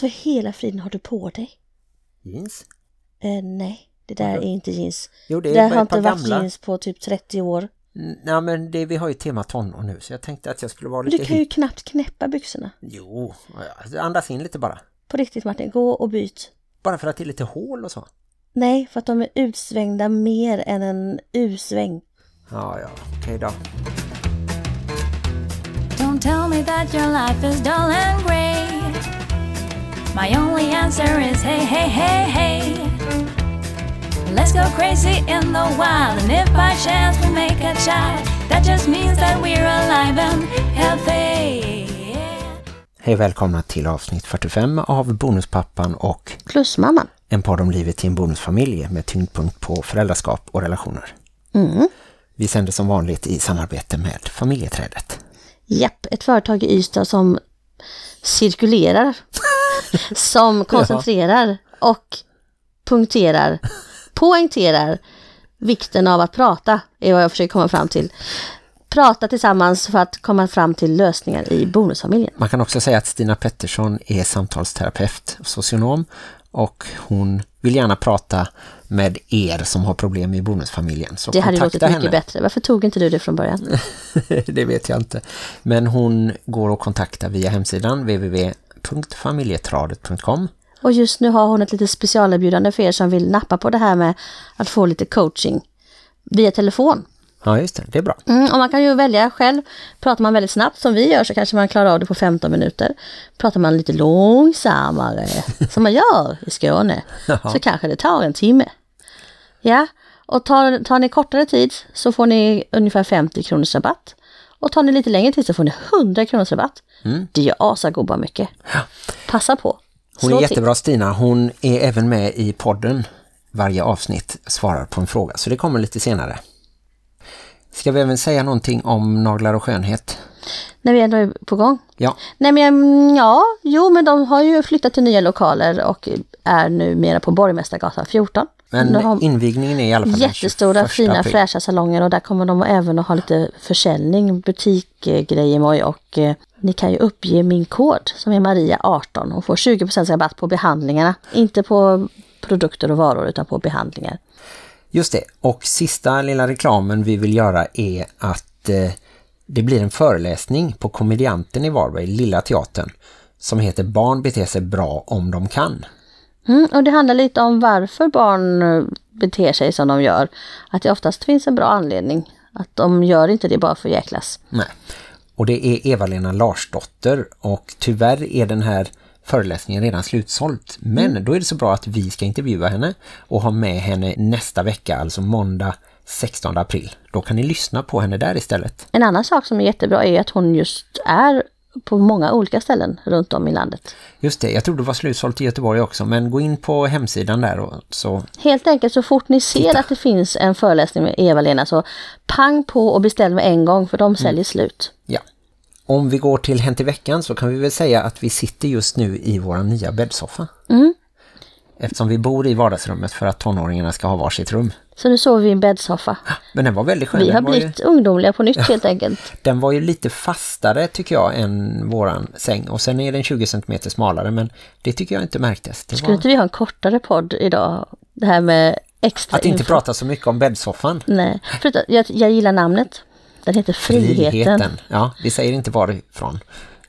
för hela friden har du på dig? Jeans? Eh, nej, det där är inte jeans. Jo, det Det, är har inte varit gamla. jeans på typ 30 år. Mm, Nej, men det, vi har ju tema tonår nu så jag tänkte att jag skulle vara Men lite du kan ju knappt knäppa byxorna. Jo, alltså, andas in lite bara. På riktigt Martin, gå och byt. Bara för att det är lite hål och så. Nej, för att de är utsvängda mer än en U-sväng. Ja, ja, okej då. Don't tell me that your life is dull and grey. My only answer is hey, hey, hey, hey. Let's go crazy in the wild, and if by chance we make a child, that just means that we're alive and healthy. Hej välkomna till avsnitt 45 av Bonuspappan och Plusmamman. en podd om livet i en bonusfamilj med tyngdpunkt på föräldraskap och relationer. Mm. Vi sänder som vanligt i samarbete med familjeträdet. Japp, ett företag i Ystad som cirkulerar, som koncentrerar och punkterar, poängterar vikten av att prata, är vad jag försöker komma fram till. Prata tillsammans för att komma fram till lösningar i bonusfamiljen. Man kan också säga att Stina Pettersson är samtalsterapeut och socionom och hon vill gärna prata med er som har problem i bonusfamiljen. Så Det hade låtit kontakta mycket henne. bättre. Varför tog inte du det från början? det vet jag inte. Men hon går att kontakta via hemsidan www.familjetradet.com Och just nu har hon ett litet specialerbjudande för er som vill nappa på det här med att få lite coaching via telefon. Ja just det, det är bra. Mm, och man kan ju välja själv. Pratar man väldigt snabbt som vi gör så kanske man klarar av det på 15 minuter. Pratar man lite långsammare som man gör i Skåne så kanske det tar en timme. Ja, och tar, tar ni kortare tid så får ni ungefär 50 kronors rabatt. Och tar ni lite längre tid så får ni 100 kronors rabatt. Det gör asagobba mycket. Passa på. Hon Slå är till. jättebra Stina. Hon är även med i podden. Varje avsnitt svarar på en fråga. Så det kommer lite senare. Ska vi även säga någonting om naglar och skönhet? När vi ändå är på gång. Ja, Nej men mm, ja, jo men de har ju flyttat till nya lokaler och är nu mera på Borgmästargatan 14. Men har invigningen är i alla fall jättestora 21 fina april. fräscha salonger och där kommer de även att ha lite försäljning, butikgrejer och eh, ni kan ju uppge min kod som är Maria18 och får 20% rabatt på behandlingarna. Inte på produkter och varor utan på behandlingar. Just det, och sista lilla reklamen vi vill göra är att eh, det blir en föreläsning på komedianten i Varberg, Lilla Teatern, som heter Barn beter sig bra om de kan. Mm, och det handlar lite om varför barn eh, beter sig som de gör. Att det oftast finns en bra anledning. Att de gör inte det bara för att jäklas. Nej. Och det är Eva-Lena Larsdotter och tyvärr är den här föreläsningen redan slutsålt. Men då är det så bra att vi ska intervjua henne och ha med henne nästa vecka, alltså måndag 16 april. Då kan ni lyssna på henne där istället. En annan sak som är jättebra är att hon just är på många olika ställen runt om i landet. Just det, jag tror det var slutsålt i Göteborg också, men gå in på hemsidan där och så Helt enkelt så fort ni ser att det finns en föreläsning med Eva-Lena så pang på och beställ med en gång för de säljer slut. Ja. Om vi går till Hänt i veckan så kan vi väl säga att vi sitter just nu i våra nya bäddsoffa. Mm. Eftersom vi bor i vardagsrummet för att tonåringarna ska ha varsitt rum. Så nu sover vi i en bäddsoffa. Men den var väldigt skön. Vi har var ju, blivit ungdomliga på nytt helt enkelt. den var ju lite fastare tycker jag än våran säng. Och sen är den 20 cm smalare men det tycker jag inte märktes. Det Skulle var... inte vi ha en kortare podd idag? Det här med extra Att inte info. prata så mycket om bäddsoffan. Nej, förutom, jag, jag gillar namnet. Den heter Friheten. Ja, vi säger inte varifrån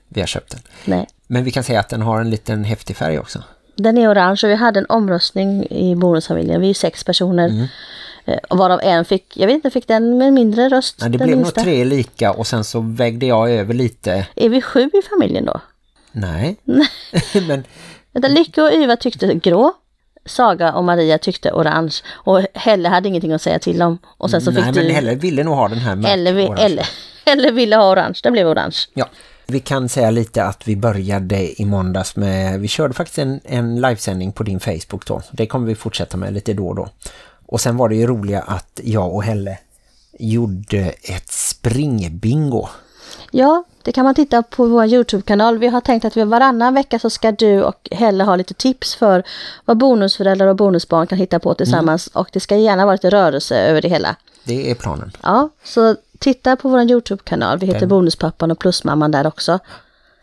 vi har köpt den. Nej. Men vi kan säga att den har en liten häftig färg också. Den är orange och vi hade en omröstning i bonusfamiljen. Vi är sex personer. Mm. Eh, Varav en fick, jag vet inte, fick den med mindre röst. Nej, det blev nog minsta. tre lika och sen så vägde jag över lite. Är vi sju i familjen då? Nej. men Lycke och Yva tyckte grå. Saga och Maria tyckte orange. Och Helle hade ingenting att säga till om. Och sen så nej, fick men du... heller ville nog ha den här eller, vi, orange. eller, eller ville ha orange. Den blev orange. Ja. Vi kan säga lite att vi började i måndags med, vi körde faktiskt en, en livesändning på din Facebook då. Det kommer vi fortsätta med lite då och då. Och sen var det ju roliga att jag och Helle gjorde ett springbingo. Ja, det kan man titta på vår Youtube-kanal. Vi har tänkt att vi varannan vecka så ska du och Helle ha lite tips för vad bonusföräldrar och bonusbarn kan hitta på tillsammans. Och det ska gärna vara lite rörelse över det hela. Det är planen. Ja, så titta på vår Youtube-kanal. Vi heter Den- Bonuspappan och Plusmamman där också.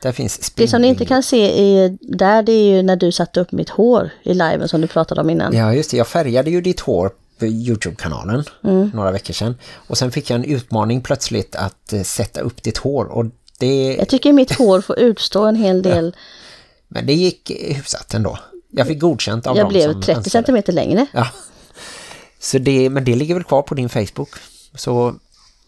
Där finns Det som ni inte kan se i, där det är ju när du satte upp mitt hår i liven som du pratade om innan. Ja just det, jag färgade ju ditt hår på Youtube-kanalen Mm. några veckor sedan. Och sen fick jag en utmaning plötsligt att eh, sätta upp ditt hår. Och det, Jag tycker mitt hår får utstå en hel del. men det gick hyfsat ändå. Jag fick godkänt av Jag dem blev som 30 önskade. centimeter längre. Ja. Så det, men det ligger väl kvar på din Facebook. Så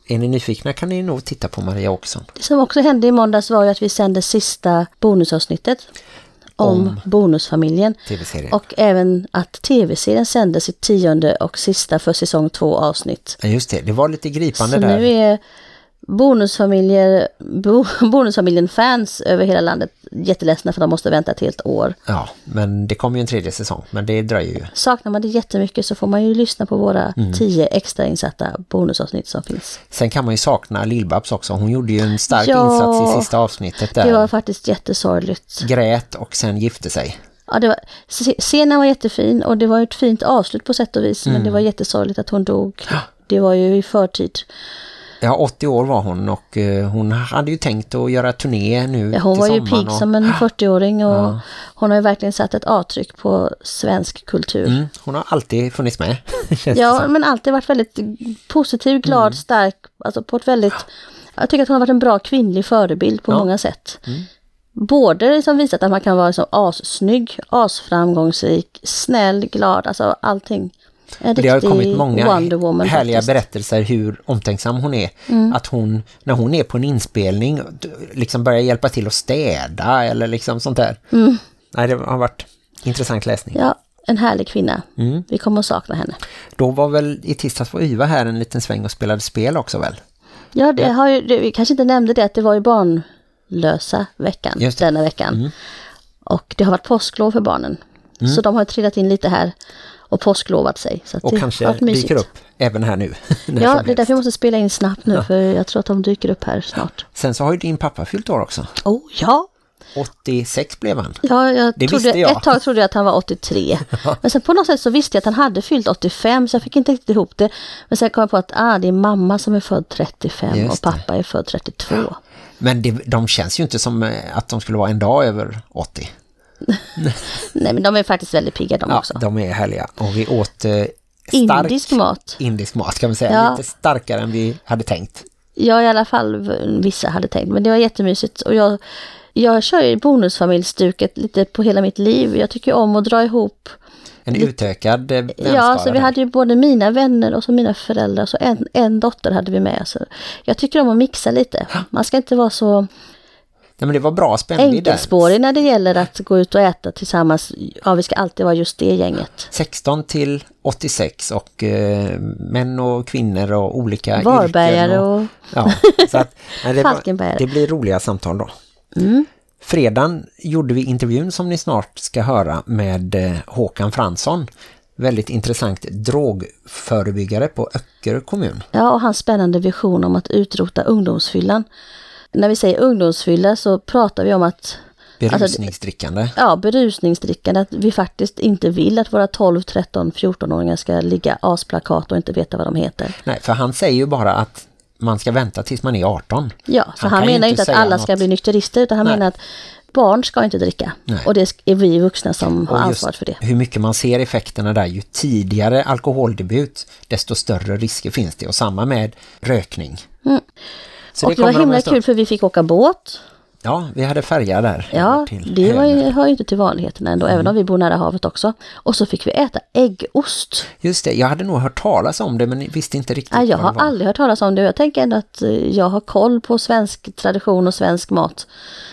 är ni nyfikna kan ni nog titta på Maria Åkesson. Det som också hände i måndags var ju att vi sände sista bonusavsnittet om, Om. bonusfamiljen. Och även att tv-serien sände sitt tionde och sista för säsong två avsnitt. Ja, just det, det var lite gripande Så där. nu är bonusfamiljer, bo, bonusfamiljen-fans över hela landet jätteledsna för de måste vänta ett helt år. Ja, men det kommer ju en tredje säsong. Men det dröjer ju. Saknar man det jättemycket så får man ju lyssna på våra Mm. tio extra insatta bonusavsnitt som finns. Sen kan man ju sakna Lillbabs också. Hon gjorde ju en stark Ja. insats i sista avsnittet där. Det var faktiskt jättesorgligt. Grät och sen gifte sig. Ja, det var, scenen var jättefin och det var ett fint avslut på sätt och vis. Men Mm. det var jättesorgligt att hon dog. Det var ju i förtid. Ja, 80 år var hon och eh, hon hade ju tänkt att göra turné nu Ja, hon var ju pigg och- som en 40-åring och hon har ju verkligen satt ett avtryck på svensk kultur. Mm, hon har alltid funnits med. Ja, men alltid varit väldigt positiv, glad, Mm. stark. Alltså på ett väldigt... Jag tycker att hon har varit en bra kvinnlig förebild på Ja. många sätt. Både liksom visat att man kan vara liksom assnygg, asframgångsrik, snäll, glad, alltså allting. En det har kommit många härliga faktiskt. Mm. berättelser hur omtänksam hon är. Att hon, när hon är på en inspelning, liksom börjar hjälpa till att städa eller liksom sånt där. Nej, det har varit intressant läsning. Mm. Ja, en härlig kvinna. Mm. Vi kommer att sakna henne. Då var väl i tisdags var Yva här en liten sväng och spelade spel också väl? Ja, det har ju, det, vi kanske inte nämnde det att det var ju barnlösa veckan, Just det. denna veckan. Och det har varit påsklov för barnen. Mm. Så de har trillat in lite här och påsklovat sig. Så att Och det kanske dyker upp även här nu. Ja, det är därför jag måste spela in snabbt nu för jag tror att de dyker upp här snart. Sen så har ju din pappa fyllt år också. Oh ja, 86 blev han. ja jag Det trodde, jag. ett tag trodde jag att han var 83. Men sen på något sätt så visste jag att han hade fyllt 85 så jag fick inte riktigt ihop det. Men sen kom jag på att ah, det är mamma som är född 35 Just och det. pappa är född 32. Men det, de känns ju inte som eh, att de skulle vara en dag över 80. Nej men de är faktiskt väldigt pigga de Ja, också. de är härliga. Och vi åt eh, stark Indisk mat. indisk mat kan man säga. Ja. Lite starkare än vi hade tänkt. Ja, i alla fall vissa hade tänkt. Men det var jättemysigt. Och jag, jag kör ju bonusfamiljsstuket lite på hela mitt liv. Jag tycker om att dra ihop. En utökad eh, vänskara Ja, så vi hade ju både mina vänner och så mina föräldrar. Så en, en dotter hade vi med. Så jag tycker om att mixa lite. Man ska inte vara så Nej, men det var bra spännvidd där. enkelspårig när det gäller att gå ut och äta tillsammans. Ja, vi ska alltid vara just det gänget. 16 till 86 och eh, män och kvinnor och olika Varbergare yrken och... Ja, så att, nej, det, var, det blir roliga samtal då. Mm. Fredagen gjorde vi intervjun som ni snart ska höra med eh, Håkan Fransson. Väldigt intressant drogförebyggare på Öckerö kommun. Ja, och hans spännande vision om att utrota ungdomsfyllan. När vi säger ungdomsfylla så pratar vi om att Alltså, Berusningsdrickande. ja, berusningsdrickande, att vi faktiskt inte vill att våra 12, 13, 14-åringar ska ligga asplakat och inte veta vad de heter. Nej, för han säger ju bara att man ska vänta tills man är 18. Ja, så Han han, menar inte att alla något. ska bli nykterister utan han Nej. menar att barn ska inte dricka. Nej. Och det är vi vuxna som har Och ansvar för det. hur mycket man ser effekterna där, ju tidigare alkoholdebut, desto större risker finns det. Och samma med rökning. Så Mm. Och det var kommer om himla kul för vi fick åka båt. Ja, vi hade färja där. Ja, det var ju, hör ju inte till vanligheterna ändå, även om vi bor nära havet också. Och så fick vi äta äggost. Just det, jag hade nog hört talas om det men visste inte riktigt Nej, jag har det var. aldrig hört talas om det. Jag tänker ändå att eh, jag har koll på svensk tradition och svensk mat.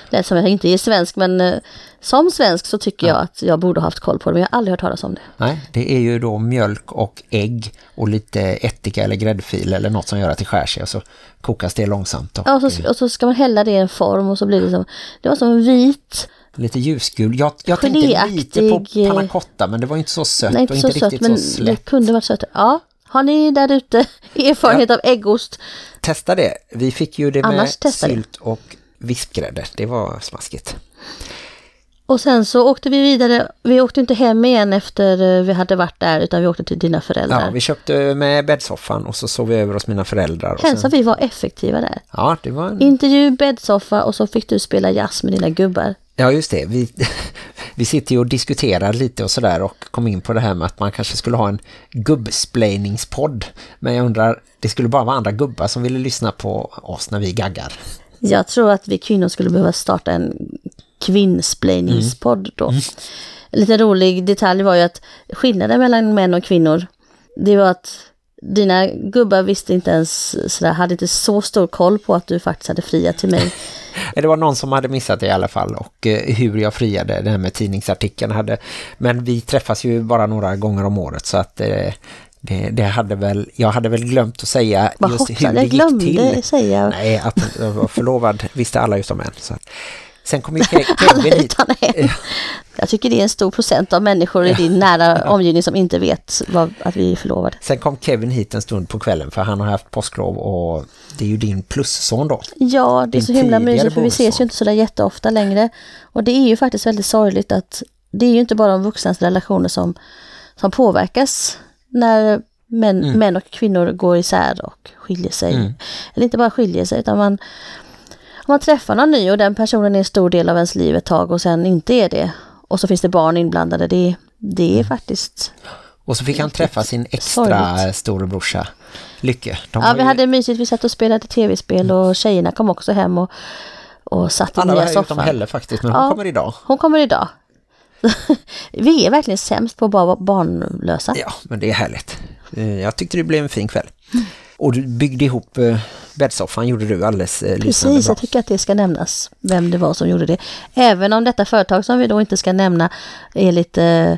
Det som jag inte är svensk, men eh, som svensk så tycker jag att jag borde ha haft koll på det. Men jag har aldrig hört talas om det. Nej, det är ju då mjölk och ägg och lite ättika eller gräddfil eller något som gör att det skär sig och så kokas det långsamt. Och, Ja, och, så, och så ska man hälla det i en form och så blir det som, det var som en vit, Lite ljusgul. Jag, jag tänkte lite på eh, panna cotta men det var inte så sött nej och inte inte så riktigt sött, men så det slätt. kunde varit sött. Ja, har ni där ute erfarenhet av äggost? Testa det. Vi fick ju det med Annars det. sylt och vispgrädde. Det var smaskigt. Och sen så åkte vi vidare. Vi åkte inte hem igen efter eh, vi hade varit där utan vi åkte till dina föräldrar. Ja, vi köpte med bäddsoffan och så sov vi över hos mina föräldrar. Som sen, vi var effektiva där. ja, det var en... Intervju, bäddsoffa och så fick du spela jazz med dina gubbar. Ja, just det. Vi, vi sitter ju och diskuterar lite och sådär och kom in på det här med att man kanske skulle ha en gubbsplainingspodd. Men jag undrar, det skulle bara vara andra gubbar som ville lyssna på oss när vi gaggar. Jag tror att vi kvinnor skulle behöva starta en kvinnsplainingspodd då. En lite rolig detalj var ju att skillnaden mellan män och kvinnor, det var att dina gubbar visste inte ens sådär, hade inte så stor koll på att du faktiskt hade friat till mig. Det var någon som hade missat det i alla fall och eh, hur jag friade det här med tidningsartikeln hade. Men vi träffas ju bara några gånger om året så att eh, det, det hade väl, jag hade väl glömt att säga Vad just hur det gick till. säga. Nej, att jag var förlovad visste alla utom en. Så. Sen kom ju Ke- Kevin hit. Jag tycker det är en stor procent av människor i din nära omgivning som inte vet vad, att vi är förlovade. Sen kom Kevin hit en stund på kvällen för han har haft påsklov och det är ju din plusson då. Ja, det är Din så himla mysigt för vi ses ju inte så där jätteofta längre. Och det är ju faktiskt väldigt sorgligt att det är ju inte bara de vuxnas relationer som, som påverkas när män, Mm. män och kvinnor går isär och skiljer sig. Eller inte bara skiljer sig utan man, om man träffar någon ny och den personen är en stor del av ens liv ett tag och sen inte är det. Och så finns det barn inblandade. Det, det Mm. är faktiskt... Och så fick han träffa sin extra Sorgligt. storebrorsa Lycke. De Ja, vi ju- hade mysigt. Vi satt och spelade tv-spel och tjejerna kom också hem och, och satt i alla var nya här utom soffan. Helle faktiskt, men hon Ja. kommer idag. Hon kommer idag. Vi är verkligen sämst på att vara barnlösa. Ja, men det är härligt. Eh, Jag tyckte det blev en fin kväll. Och du byggde ihop eh, bäddsoffan, gjorde du alldeles eh, Precis, bra. jag tycker att det ska nämnas vem det var som gjorde det. Även om detta företag som vi då inte ska nämna är lite,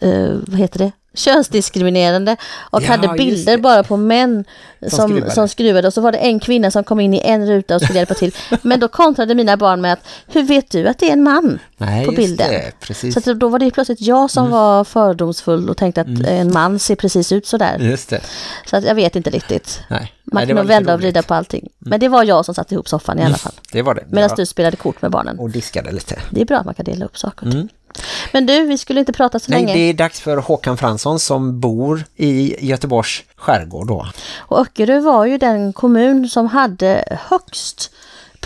eh, vad heter det, könsdiskriminerande och Ja, hade bilder bara på män som, som, skruvade. skruvade. Och så var det en kvinna som kom in i en ruta och skulle hjälpa till. Men då kontrade mina barn med att, hur vet du att det är en man Nej, på bilden? det. Så då var det plötsligt jag som var fördomsfull och tänkte att en man ser precis ut sådär. Just det. Så att jag vet inte riktigt. Nej. Man kan nog vända och. Mm. vrida på allting. Men det var jag som satte ihop soffan i alla fall. Det var det. Medan Ja. du spelade kort med barnen. Och diskade lite. Det är bra att man kan dela upp saker. Men du, vi skulle inte prata så Nej, länge. det är dags för Håkan Fransson som bor i Göteborgs skärgård då. Och Öckerö var ju den kommun som hade högst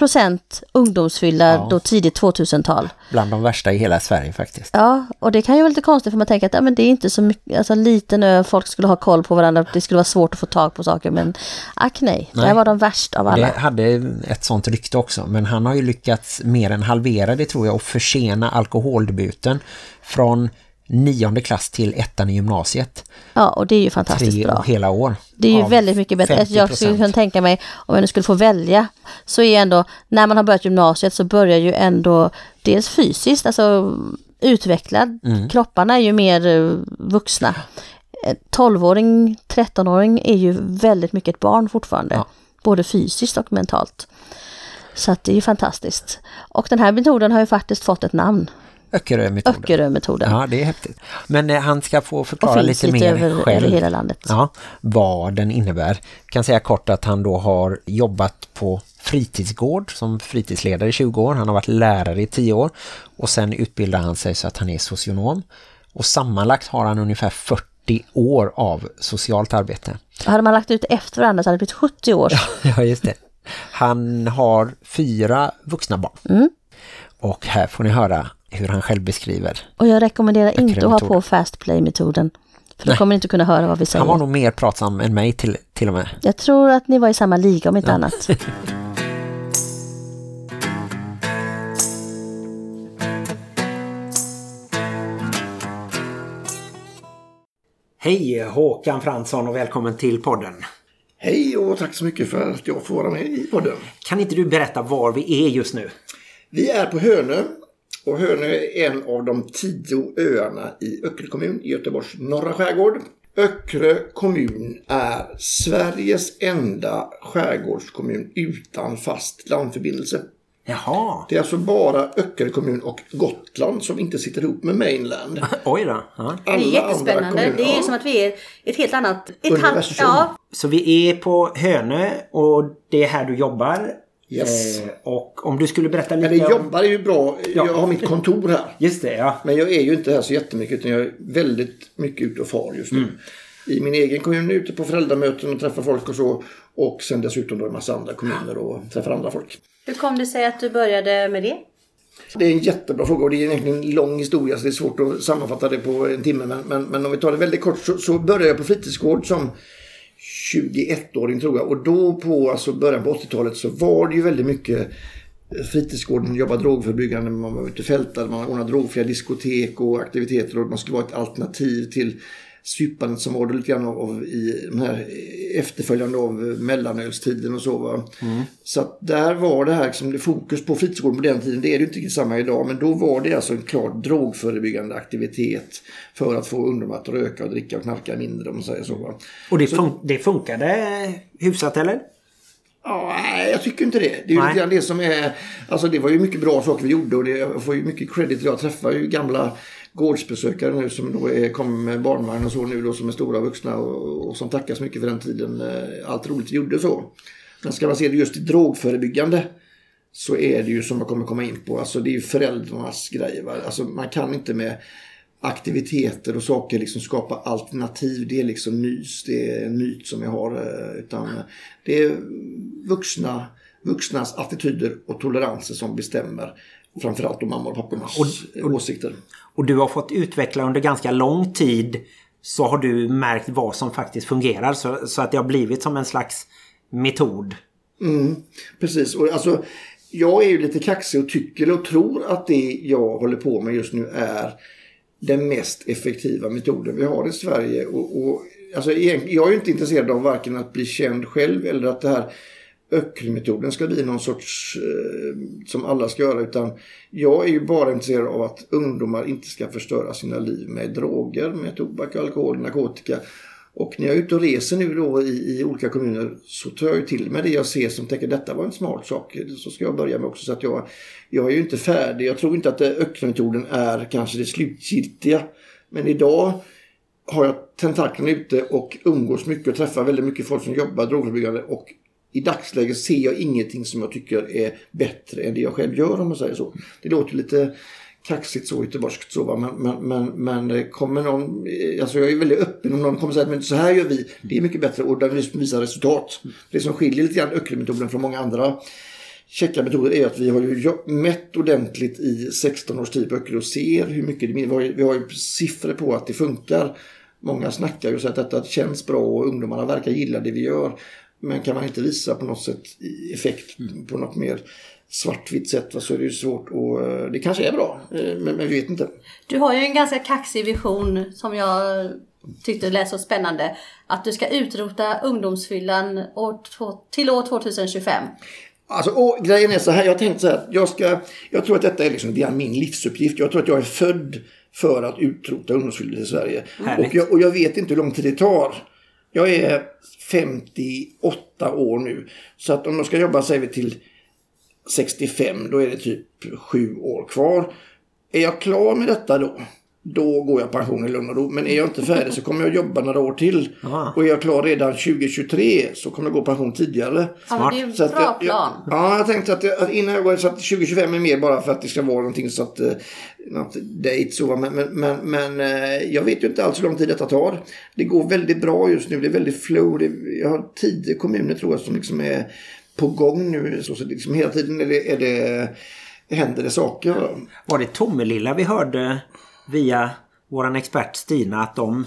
procent ungdomsfylla Ja. då tidigt 2000-tal. Bland de värsta i hela Sverige faktiskt. Ja, och det kan ju vara lite konstigt för man tänker att ja, men det är inte så mycket, alltså liten ö, folk skulle ha koll på varandra, det skulle vara svårt att få tag på saker, men ack nej, Nej. det var de värst av alla. Det hade ett sånt rykte också. Men han har ju lyckats mer än halvera det tror jag och försena alkoholdebuten från nionde klass till ettan i gymnasiet. Ja, och det är ju fantastiskt Tre bra. hela år. Det är ju väldigt mycket bättre. 50%. Jag skulle kunna tänka mig, om jag nu skulle få välja, så är ändå, när man har börjat gymnasiet så börjar ju ändå dels fysiskt, alltså utvecklad. Mm. Kropparna är ju mer eh, vuxna. Eh, 12-åring, 13-åring är ju väldigt mycket ett barn fortfarande. Ja. Både fysiskt och mentalt. Så att det är ju fantastiskt. Och den här metoden har ju faktiskt fått ett namn. Öckerö-metoden. Öckerö-metoden. Ja, det är häftigt. Men eh, han ska få förklara lite, lite, mer över, själv. över hela landet. Ja, vad den innebär. Jag kan säga kort att han då har jobbat på fritidsgård som fritidsledare i 20 år. Han har varit lärare i 10 år och sen utbildar han sig så att han är socionom. Och sammanlagt har han ungefär 40 år av socialt arbete. Hade man lagt ut efter varandra så hade det blivit 70 år. Ja, just det. Han har fyra vuxna barn. Mm. Och här får ni höra hur han själv beskriver. Och jag rekommenderar inte att ha på fast play-metoden. För då kommer ni inte kunna höra vad vi säger. Han var nog mer pratsam än mig till, till och med. Jag tror att ni var i samma liga om inte annat. Hej Håkan Fransson och välkommen till podden. Hej och tack så mycket för att jag får vara med i podden. Kan inte du berätta var vi är just nu? Vi är på Hönö och Hönö är en av de tio öarna i Öckerö kommun i Göteborgs norra skärgård. Öckerö kommun är Sveriges enda skärgårdskommun utan fast landförbindelse. Jaha, Det är alltså bara Öckerö kommun och Gotland som inte sitter ihop med mainland. oj då. Ja. Det är jättespännande. andra kommuner- Det är ja. som att vi är ett helt annat... Ett Universum. ja, Så vi är på Hönö och det är här du jobbar. Yes. Eh, och om du skulle berätta lite Eller om... jobbar är ju bra. Jag har mitt kontor här. Just det, ja. Men jag är ju inte här så jättemycket utan jag är väldigt mycket ute och far just nu. I min egen kommun ute på föräldramöten och träffar folk och så. Och sen dessutom då i massa andra kommuner och träffar andra folk. Hur kom det sig att du började med det? Det är en jättebra fråga och det är egentligen en lång historia så det är svårt att sammanfatta det på en timme. Men, men, men om vi tar det väldigt kort så, så började jag på fritidsgård som 21-åring tror jag. Och då på alltså början på 80-talet så var det ju väldigt mycket eh, fritidsgården jobbade drogförebyggande, man var ute och fältade, man ordnade drogfria diskotek och aktiviteter och man skulle vara ett alternativ till supandet som var det lite grann av, av i den här efterföljande av mellanölstiden och så. Va? Så att där var det här liksom, det fokus på fritidsgården på den tiden, det är det ju inte riktigt samma idag, men då var det alltså en klart drogförebyggande aktivitet för att få ungdomar att röka och dricka och knarka mindre om man säger så. Va? Och det, fun- det funkade hyfsat eller? Ja, jag tycker inte det. Det är ju lite grann det som är... Alltså det var ju mycket bra saker vi gjorde och det, jag får ju mycket credit. Jag träffar ju gamla gårdsbesökare nu som då är, kommer med barnvagn och så nu då som är stora vuxna och, och som tackar så mycket för den tiden. Eh, allt roligt vi gjorde så. Men ska man se det just i drogförebyggande så är det ju som jag kommer komma in på. Alltså det är ju föräldrarnas grej. Va? Alltså man kan inte med aktiviteter och saker liksom skapa alternativ. Det är liksom nys. Det är en myt som jag har. Eh, utan det är vuxna, vuxnas attityder och toleranser som bestämmer. Framförallt mamma och pappornas åsikter. Och du har fått utveckla under ganska lång tid så har du märkt vad som faktiskt fungerar. Så, så att det har blivit som en slags metod. Precis. Och alltså, jag är ju lite kaxig och tycker och tror att det jag håller på med just nu är den mest effektiva metoden vi har i Sverige. Och, och, alltså, jag är ju inte intresserad av varken att bli känd själv eller att det här Öckelmetoden ska bli någon sorts eh, som alla ska göra utan jag är ju bara intresserad av att ungdomar inte ska förstöra sina liv med droger, med tobak, alkohol, narkotika. Och när jag är ute och reser nu då i, i olika kommuner så tar jag ju till mig det jag ser som tänker detta var en smart sak. Så ska jag börja med också så att jag, jag är ju inte färdig. Jag tror inte att eh, Öckelmetoden är kanske det slutgiltiga. Men idag har jag tentaklerna ute och umgås mycket och träffar väldigt mycket folk som jobbar drogförebyggande och i dagsläget ser jag ingenting som jag tycker är bättre än det jag själv gör om man säger så. Det låter lite kaxigt så göteborgskt så va? Men, men, men, men kommer någon, alltså jag är väldigt öppen om någon kommer säga att så här gör vi, det är mycket bättre och där vi visar resultat. Det som skiljer lite grann öckermetoden från många andra käcka metoder är att vi har ju mätt ordentligt i 16 års tid på Öckerö och ser hur mycket det vi har, ju- vi har ju siffror på att det funkar. Många snackar ju och säger att detta känns bra och ungdomarna verkar gilla det vi gör. Men kan man inte visa på något sätt effekt på något mer svartvitt sätt va, så är det ju svårt och eh, det kanske är bra eh, men, men vi vet inte. Du har ju en ganska kaxig vision som jag tyckte lät så spännande. Att du ska utrota ungdomsfyllan år till år 2025. Alltså, och grejen är så här, jag har tänkt så här, jag, ska, jag tror att detta är liksom, det är min livsuppgift. Jag tror att jag är född för att utrota ungdomsfyllan i Sverige. Och jag, och jag vet inte hur lång tid det tar. Jag är 58 år nu. Så att om jag ska jobba, säger vi till 65, då är det typ sju år kvar. Är jag klar med detta då? Då går jag pension i lugn och ro. Men är jag inte färdig så kommer jag jobba några år till. Aha. Och är jag klar redan 2023 så kommer jag gå pension tidigare. Ja, men det är ju en Så att bra jag, plan. Jag, ja, jag tänkte att, jag, att innan jag går så att 2025 är mer bara för att det ska vara någonting så att, eh, något date så. Men, men, men, men eh, jag vet ju inte alls hur lång tid detta tar. Det går väldigt bra just nu. Det är väldigt flow. Det, jag har tio kommuner tror jag som liksom är på gång nu. Så, så liksom hela tiden är det, är det, händer det saker. Var det Tomelilla vi hörde via våran expert Stina att de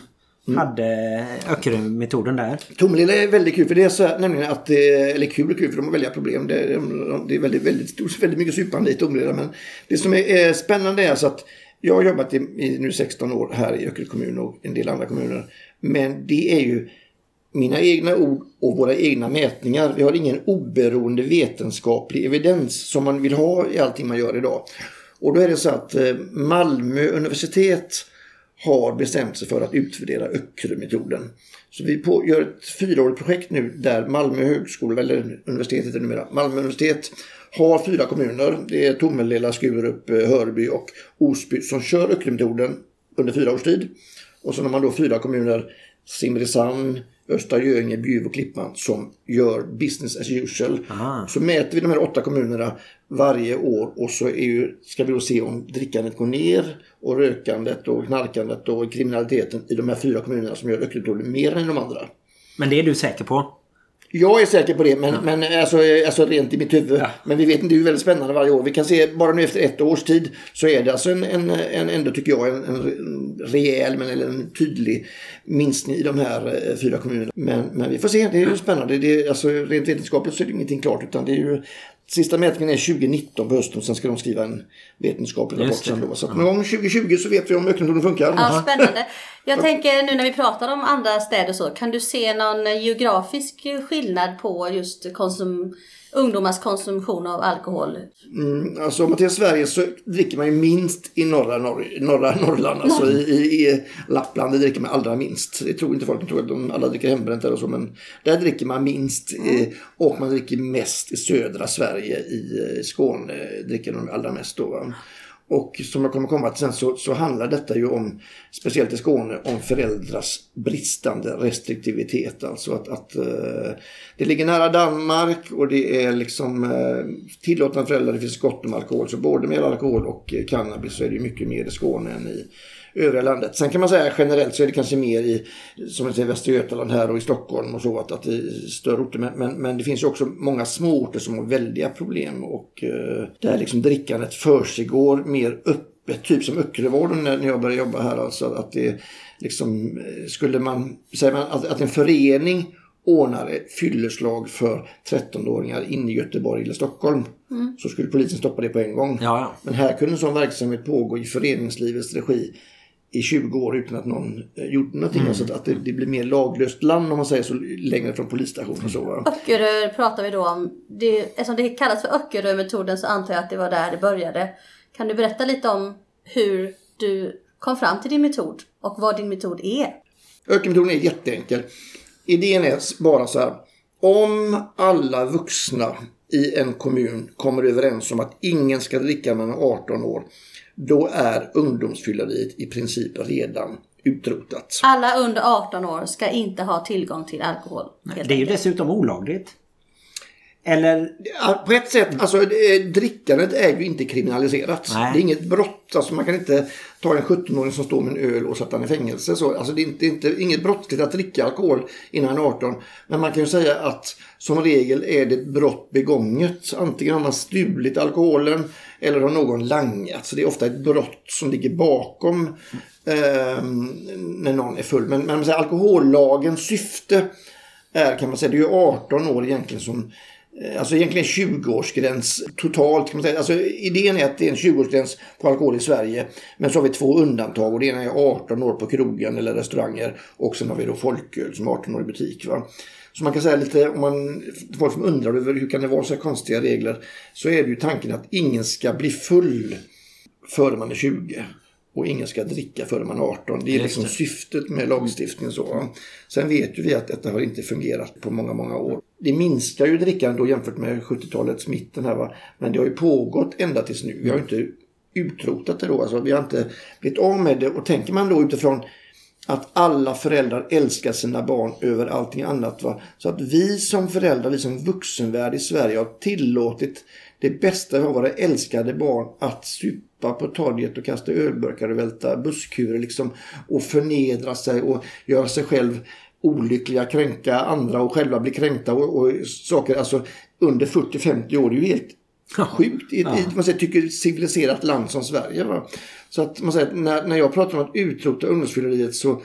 hade Öckerö-metoden där? Tomelilla är väldigt kul för det är så här, nämligen att eller kul och kul för de har väldiga problem. Det, är- det är väldigt, väldigt, väldigt mycket supande i Tomelilla. Men det som är, spännande är så att jag har jobbat i, i nu 16 år här i Öckerö kommun och en del andra kommuner. Men det är ju mina egna ord och våra egna mätningar. Vi har ingen oberoende vetenskaplig evidens som man vill ha i allting man gör idag. Och då är det så att eh, Malmö universitet har bestämt sig för att utvärdera Öckerö-metoden. Så vi på, gör ett fyraårigt projekt nu där Malmö högskola, eller universitetet är numera, Malmö universitet har fyra kommuner. Det är Tomelilla, Skurup, eh, Hörby och Osby som kör Öckerö-metoden under fyra års tid. Och så har man då fyra kommuner, Simrishamn, Östra Göinge, Bjuv och Klippan som gör business as usual. Ah. Så mäter vi de här åtta kommunerna varje år och så ju, ska vi då se om drickandet går ner och rökandet och knarkandet och kriminaliteten i de här fyra kommunerna som gör Öckeröd mer än de andra. Men det är du säker på? Jag är säker på det, men, men alltså, alltså rent i mitt huvud. Men vi vet inte, det är ju väldigt spännande varje år. Vi kan se, bara nu efter ett års tid så är det alltså en, en, en ändå tycker jag, en, en rejäl, men eller en tydlig minskning i de här eh, fyra kommunerna. Men, men vi får se, det är ju spännande. Det är, alltså, rent vetenskapligt så är det ingenting klart, utan det är ju Sista mätningen är 2019 på hösten, sen ska de skriva en vetenskaplig rapport sen då. Så att någon gång 2020 så vet vi om ökenmetoden funkar. Ja, spännande. Jag tänker nu när vi pratar om andra städer så, kan du se någon geografisk skillnad på just konsum, ungdomars konsumtion av alkohol? Mm, alltså om man i Sverige så dricker man ju minst i norra, norr, norra Norrland. Alltså i, i, i Lappland det dricker man allra minst. Det tror inte folk. Tror att de alla dricker hembränt där och så. Men där dricker man minst. Eh, och man dricker mest i södra Sverige. I eh, Skåne dricker de allra mest då. Va? Och som jag kommer komma till sen så, så handlar detta ju om, speciellt i Skåne, om föräldrars bristande restriktivitet. Alltså att, att eh, det ligger nära Danmark och det är liksom eh, tillåtna föräldrar, det finns gott om alkohol. Så både med alkohol och eh, cannabis så är det ju mycket mer i Skåne än i övriga landet. Sen kan man säga generellt så är det kanske mer i, som jag säger, Västra Götaland här och i Stockholm och så, att, att det är större orter. Men, men, men det finns ju också många småorter som har väldiga problem och eh, där liksom drickandet försiggår mer öppet. Typ som Öckerövården när när jag började jobba här. Alltså att det liksom, eh, skulle man, säger man att, att en förening ordnar ett fylleslag för 13-åringar inne i Göteborg eller Stockholm. Så skulle polisen stoppa det på en gång. Ja, ja. Men här kunde en sån verksamhet pågå i föreningslivets regi i 20 år utan att någon eh, gjorde någonting. Alltså att, att det, det blir mer laglöst land om man säger så längre från polisstationen och så. Va? Öckerö pratar vi då om. Det, eftersom det kallas för Öckerö-metoden så antar jag att det var där det började. Kan du berätta lite om hur du kom fram till din metod och vad din metod är? Ökenmetoden är jätteenkel. Idén är bara så här. Om alla vuxna i en kommun kommer överens om att ingen ska dricka mellan 18 år. Då är ungdomsfylleriet i princip redan utrotat. Alla under 18 år ska inte ha tillgång till alkohol. helt Det är ju dessutom olagligt. Eller... Ja, På ett sätt, alltså eh, drickandet är ju inte kriminaliserat. Nej. Det är inget brott. Alltså man kan inte ta en 17-åring som står med en öl och sätta han i fängelse. Så, alltså det är inte, inte, inget brottsligt att dricka alkohol innan han är 18. Men man kan ju säga att som regel är det ett brott begånget. Antingen har man stulit alkoholen eller har någon langat. Så det är ofta ett brott som ligger bakom eh, när någon är full. Men, men man säger, alkohollagens syfte är kan man säga, det är ju 18 år egentligen som eh, Alltså egentligen 20-årsgräns totalt kan man säga. Alltså idén är att det är en 20-årsgräns på alkohol i Sverige. Men så har vi två undantag och det ena är 18 år på krogen eller restauranger. Och sen har vi då folköl som är 18 år i butik. Va? Så man kan säga lite, om man, folk som undrar över hur kan det vara så här konstiga regler. Så är det ju tanken att ingen ska bli full före man är 20. Och ingen ska dricka före man är 18. Det är Just liksom det. syftet med lagstiftningen. Så. Sen vet ju vi att detta har inte fungerat på många, många år. Det minskar ju drickandet då jämfört med 70-talets mitten här va. Men det har ju pågått ända tills nu. Vi har ju inte utrotat det då. Alltså, vi har inte blivit av med det. Och tänker man då utifrån att alla föräldrar älskar sina barn över allting annat. Va? Så att vi som föräldrar, vi som vuxenvärld i Sverige har tillåtit det bästa av våra älskade barn att supa på torget och kasta ölburkar och välta busskurer liksom. Och förnedra sig och göra sig själv olyckliga, kränka andra och själva bli kränkta och, och saker. Alltså under 40-50 år, det är ju helt sjukt i ett, ett man säger, tycker civiliserat land som Sverige. Va? Så att man säger, när, när jag pratar om att utrota ungdomsfylleriet så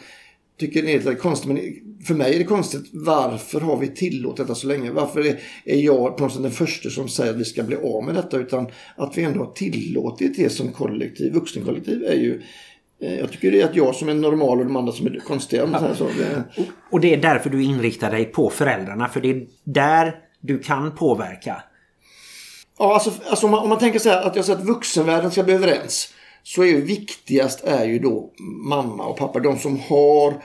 tycker ni att det är konstigt. Men för mig är det konstigt. Varför har vi tillåtit detta så länge? Varför är, är jag på något sätt den första som säger att vi ska bli av med detta? Utan att vi ändå har tillåtit det som kollektiv, vuxenkollektiv är ju eh, jag tycker det är att jag som är normal och de andra som är konstiga. säger Så, Och det är därför du inriktar dig på föräldrarna. För det är där du kan påverka. Ja, alltså, alltså om, man, om man tänker så här att jag säger att vuxenvärlden ska bli överens. Så är ju viktigast är ju då mamma och pappa. De som har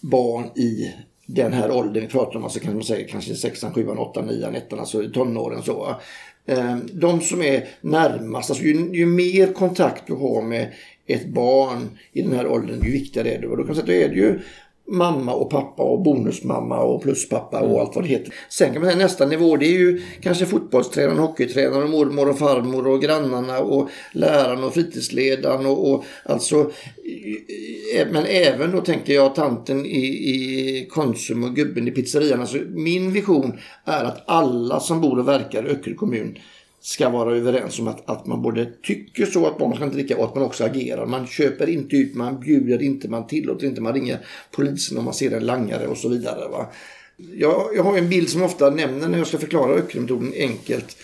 barn i den här åldern vi pratar om. Alltså kan man säga kanske sexan, sjuan, åttan, nian, ettan, alltså tonåren så. va. Ehm, de som är närmast, alltså ju, ju mer kontakt du har med ett barn i den här åldern, ju viktigare är det. Och då kan man säga att då är det ju mamma och pappa och bonusmamma och pluspappa och allt vad det heter. Sen kan man säga nästa nivå det är ju kanske fotbollstränaren, hockeytränaren, mormor och farmor och grannarna och läraren och fritidsledaren och, och alltså eh, men även då tänker jag tanten i, i Konsum och gubben i pizzerian. Alltså min vision är att alla som bor och verkar i Öckerö kommun ska vara överens om att, att man både tycker så att barn ska inte dricka och att man också agerar. Man köper inte typ, ut, man bjuder inte, man tillåter inte, man ringer polisen om man ser en langare och så vidare. Va? Jag, jag har en bild som jag ofta nämner när jag ska förklara ökenmetoden enkelt.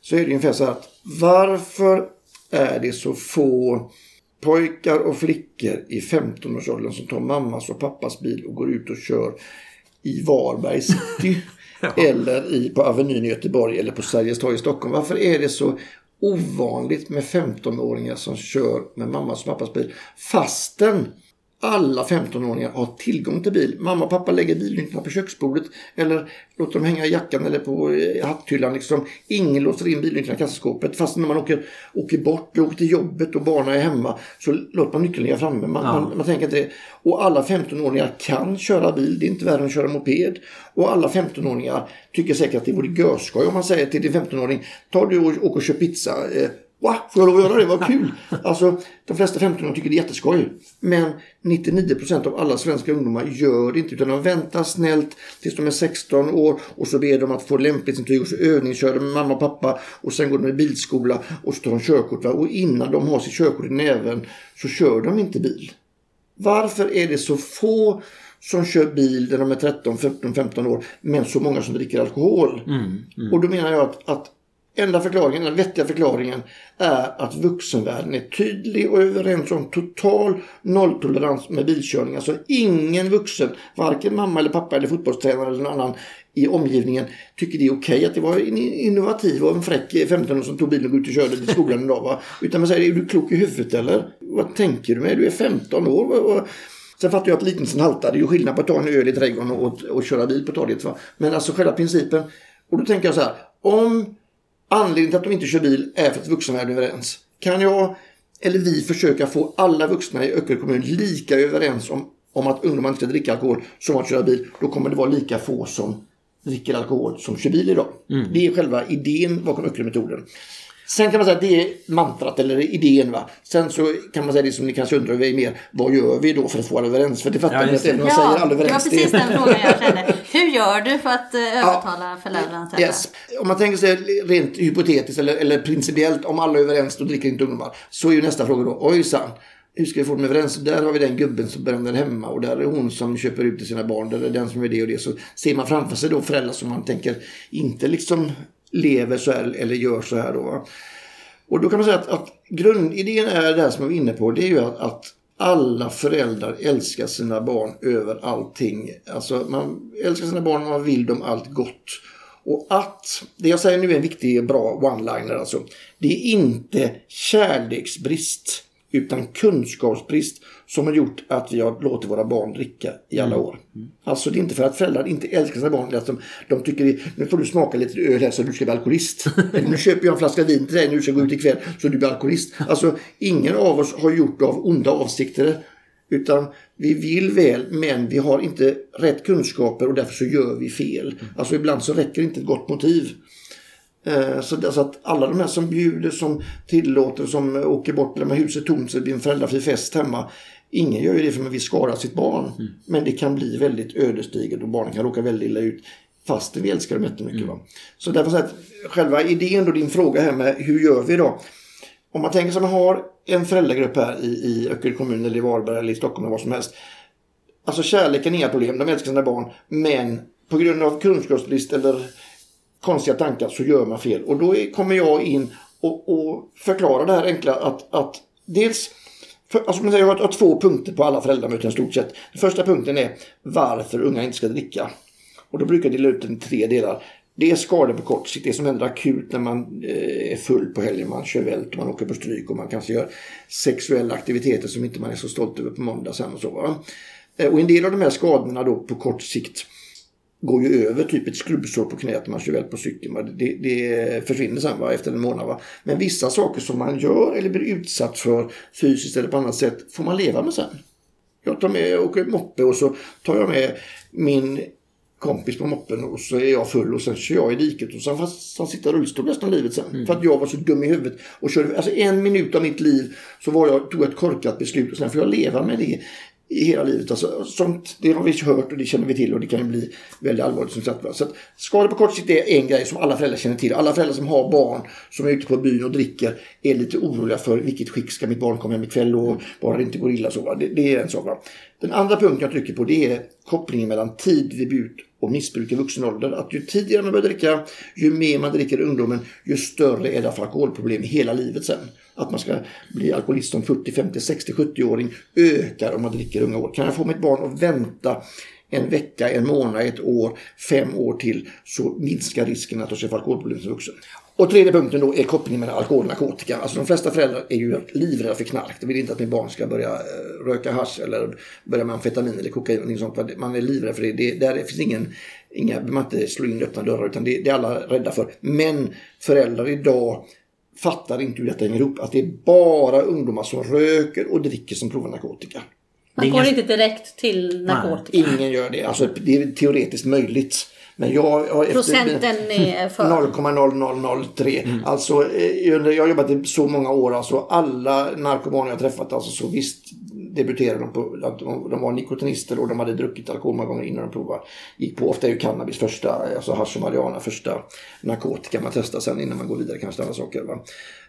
Så är det ungefär så här att varför är det så få pojkar och flickor i 15-årsåldern som tar mammas och pappas bil och går ut och kör i Varberg city? Eller i, på Avenyn i Göteborg eller på Sergels torg i Stockholm. Varför är det så ovanligt med 15-åringar som kör med mammas och pappas bil? Fastän alla 15-åringar har tillgång till bil. Mamma och pappa lägger billyktorna på köksbordet eller låter dem hänga i jackan eller på eh, hatthyllan. Liksom. Ingen låser in billyktorna i kassaskåpet. Fast när man åker, åker bort, åker till jobbet och barnen är hemma så låter man nyckeln ligga framme. Man, ja. man, man, tänker inte det. Och alla 15-åringar kan köra bil. Det är inte värre än att köra moped. Och alla 15-åringar tycker säkert att det vore görskoj om man säger till din 15-åring Ta du och åk och kör pizza. Eh, Va? Får jag lov att göra det? Vad kul! Alltså, de flesta 15 tycker det är jätteskoj. Men 99% av alla svenska ungdomar gör det inte. Utan de väntar snällt tills de är 16 år och så ber de att få lämplighetsintyg och så övningskör de med mamma och pappa och sen går de i bilskola och så tar de körkort. Va? Och innan de har sitt körkort i näven så kör de inte bil. Varför är det så få som kör bil när de är 13, 14, 15 år men så många som dricker alkohol? Mm, mm. Och då menar jag att, att enda förklaringen, den vettiga förklaringen är att vuxenvärlden är tydlig och överens om total nolltolerans med bilkörning. Alltså ingen vuxen, varken mamma eller pappa eller fotbollstränare eller någon annan i omgivningen tycker det är okej okay att det var en innovativ och en fräck 15 som tog bilen och gick ut och körde till skolan idag. Va? Utan man säger, är du klok i huvudet eller? Vad tänker du med? Du är 15 år. Sen fattar jag att liknelsen haltar. Det är ju skillnad på att ta en öl i trädgården och, och köra bil på torget. Va? Men alltså själva principen. Och då tänker jag så här. Om Anledningen till att de inte kör bil är för att vuxenvärlden är överens. Kan jag eller vi försöka få alla vuxna i Öckerö kommun lika överens om, om att ungdomar inte ska dricka alkohol som att köra bil, då kommer det vara lika få som dricker alkohol som kör bil idag. Mm. Det är själva idén bakom Öckerö-metoden. Sen kan man säga att det är mantrat eller idén. Va? Sen så kan man säga det som ni kanske undrar över mer. Vad gör vi då för att få alla överens? För det fattar ja, ni att även om man säger alla överens. Det var precis den frågan jag kände. Hur gör du för att uh, övertala ja, föräldrarna till yes. Om man tänker sig rent hypotetiskt eller, eller principiellt. Om alla är överens då dricker inte ungdomar. Så är ju nästa fråga då. Ojsan hur ska vi få dem överens? Där har vi den gubben som bränner hemma och där är hon som köper ut till sina barn. Där är den som är det och det. Så ser man framför sig då föräldrar som man tänker inte liksom lever så här eller gör så här då. Och då kan man säga att, att grundidén är det här som jag var inne på. Det är ju att, att alla föräldrar älskar sina barn över allting. Alltså man älskar sina barn och man vill dem allt gott. Och att, det jag säger nu är en viktig bra one-liner alltså. Det är inte kärleksbrist utan kunskapsbrist som har gjort att vi har låtit våra barn dricka i alla mm. år. Mm. Alltså det är inte för att föräldrar inte älskar sina barn, att de, de tycker nu får du smaka lite öl här så du ska bli alkoholist. Nu köper jag en flaska vin till dig du ska gå ut ikväll så du blir alkoholist. Alltså ingen av oss har gjort av onda avsikter. Utan vi vill väl men vi har inte rätt kunskaper och därför så gör vi fel. Mm. Alltså ibland så räcker inte ett gott motiv. Eh, så, att alla de här som bjuder, som tillåter, som åker bort med huset tomt så det blir en föräldrafri fest hemma. Ingen gör ju det för att man vill skada sitt barn. Mm. Men det kan bli väldigt ödesdigert och barnen kan råka väldigt illa ut. Fast vi älskar dem jättemycket. Mm. Va? Så därför så att själva idén då, din fråga här med hur gör vi då? Om man tänker sig att man har en föräldragrupp här i, i Öckerö kommun eller i Varberg eller i Stockholm eller vad som helst. Alltså kärleken är inga problem, de älskar sina barn. Men på grund av kunskapsbrist eller konstiga tankar så gör man fel. Och då kommer jag in och, och förklarar det här enkla att, att dels för, alltså, jag har två punkter på alla föräldramöten i stort sett. Den första punkten är varför unga inte ska dricka. Och då brukar jag dela ut den i tre delar. Det är skador på kort sikt, det som händer akut när man eh, är full på helgen. Man kör vält, man åker på stryk och man kanske gör sexuella aktiviteter som inte man är så stolt över på måndag sen och så. Va? Eh, och en del av de här skadorna då på kort sikt går ju över typ ett skrubbsår på knät när man kör väl på cykeln. Det, det försvinner sen va? efter en månad. Va? Men vissa saker som man gör eller blir utsatt för fysiskt eller på annat sätt får man leva med sen. Jag tar med, jag åker moppe och så tar jag med min kompis på moppen och så är jag full och sen kör jag i diket och sen fast han sitter i rullstol resten av livet sen. För att jag var så dum i huvudet och körde, alltså en minut av mitt liv så var jag, tog jag ett korkat beslut och sen får jag leva med det i hela livet. Alltså, sånt, det har vi hört och det känner vi till och det kan ju bli väldigt allvarligt som sagt. va. Så att skador på kort sikt är en grej som alla föräldrar känner till. Alla föräldrar som har barn som är ute på byn och dricker är lite oroliga för vilket skick ska mitt barn komma hem ikväll och bara det inte går illa. Så, va. Det, det är en sak. Va. Den andra punkten jag trycker på det är kopplingen mellan tid, debut och missbruk i vuxen ålder. Att ju tidigare man börjar dricka, ju mer man dricker i ungdomen, ju större är det för alkoholproblem i hela livet sen. Att man ska bli alkoholist som 40, 50, 60, 70-åring ökar om man dricker i unga år. Kan jag få mitt barn att vänta en vecka, en månad, ett år, fem år till så minskar risken att de ska få alkoholproblem som vuxen. Och tredje punkten då är kopplingen mellan alkohol och narkotika. Alltså de flesta föräldrar är ju livrädda för knark. De vill inte att mitt barn ska börja eh, röka hasch eller börja med amfetamin eller kokain. eller något sånt. Man är livrädd för det. det där finns ingen, inga, man inte slå in öppna dörrar utan det, det är alla rädda för. Men föräldrar idag fattar inte hur detta hänger ihop. Att det är bara ungdomar som röker och dricker som provar narkotika. Man går inte direkt till narkotika. Ingen gör det. Alltså, det är teoretiskt möjligt. Men jag efter- Procenten är för. 0,0003. Alltså, eh, jag har jobbat i så många år. Alltså, alla narkomaner jag träffat, alltså, så visst debuterade de på att de, var nikotinister och de hade druckit alkohol många gånger innan de provade. Gick på, ofta är ju cannabis första, alltså hasch och marijuana första narkotika man testar sen innan man går vidare kanske till andra saker. Va?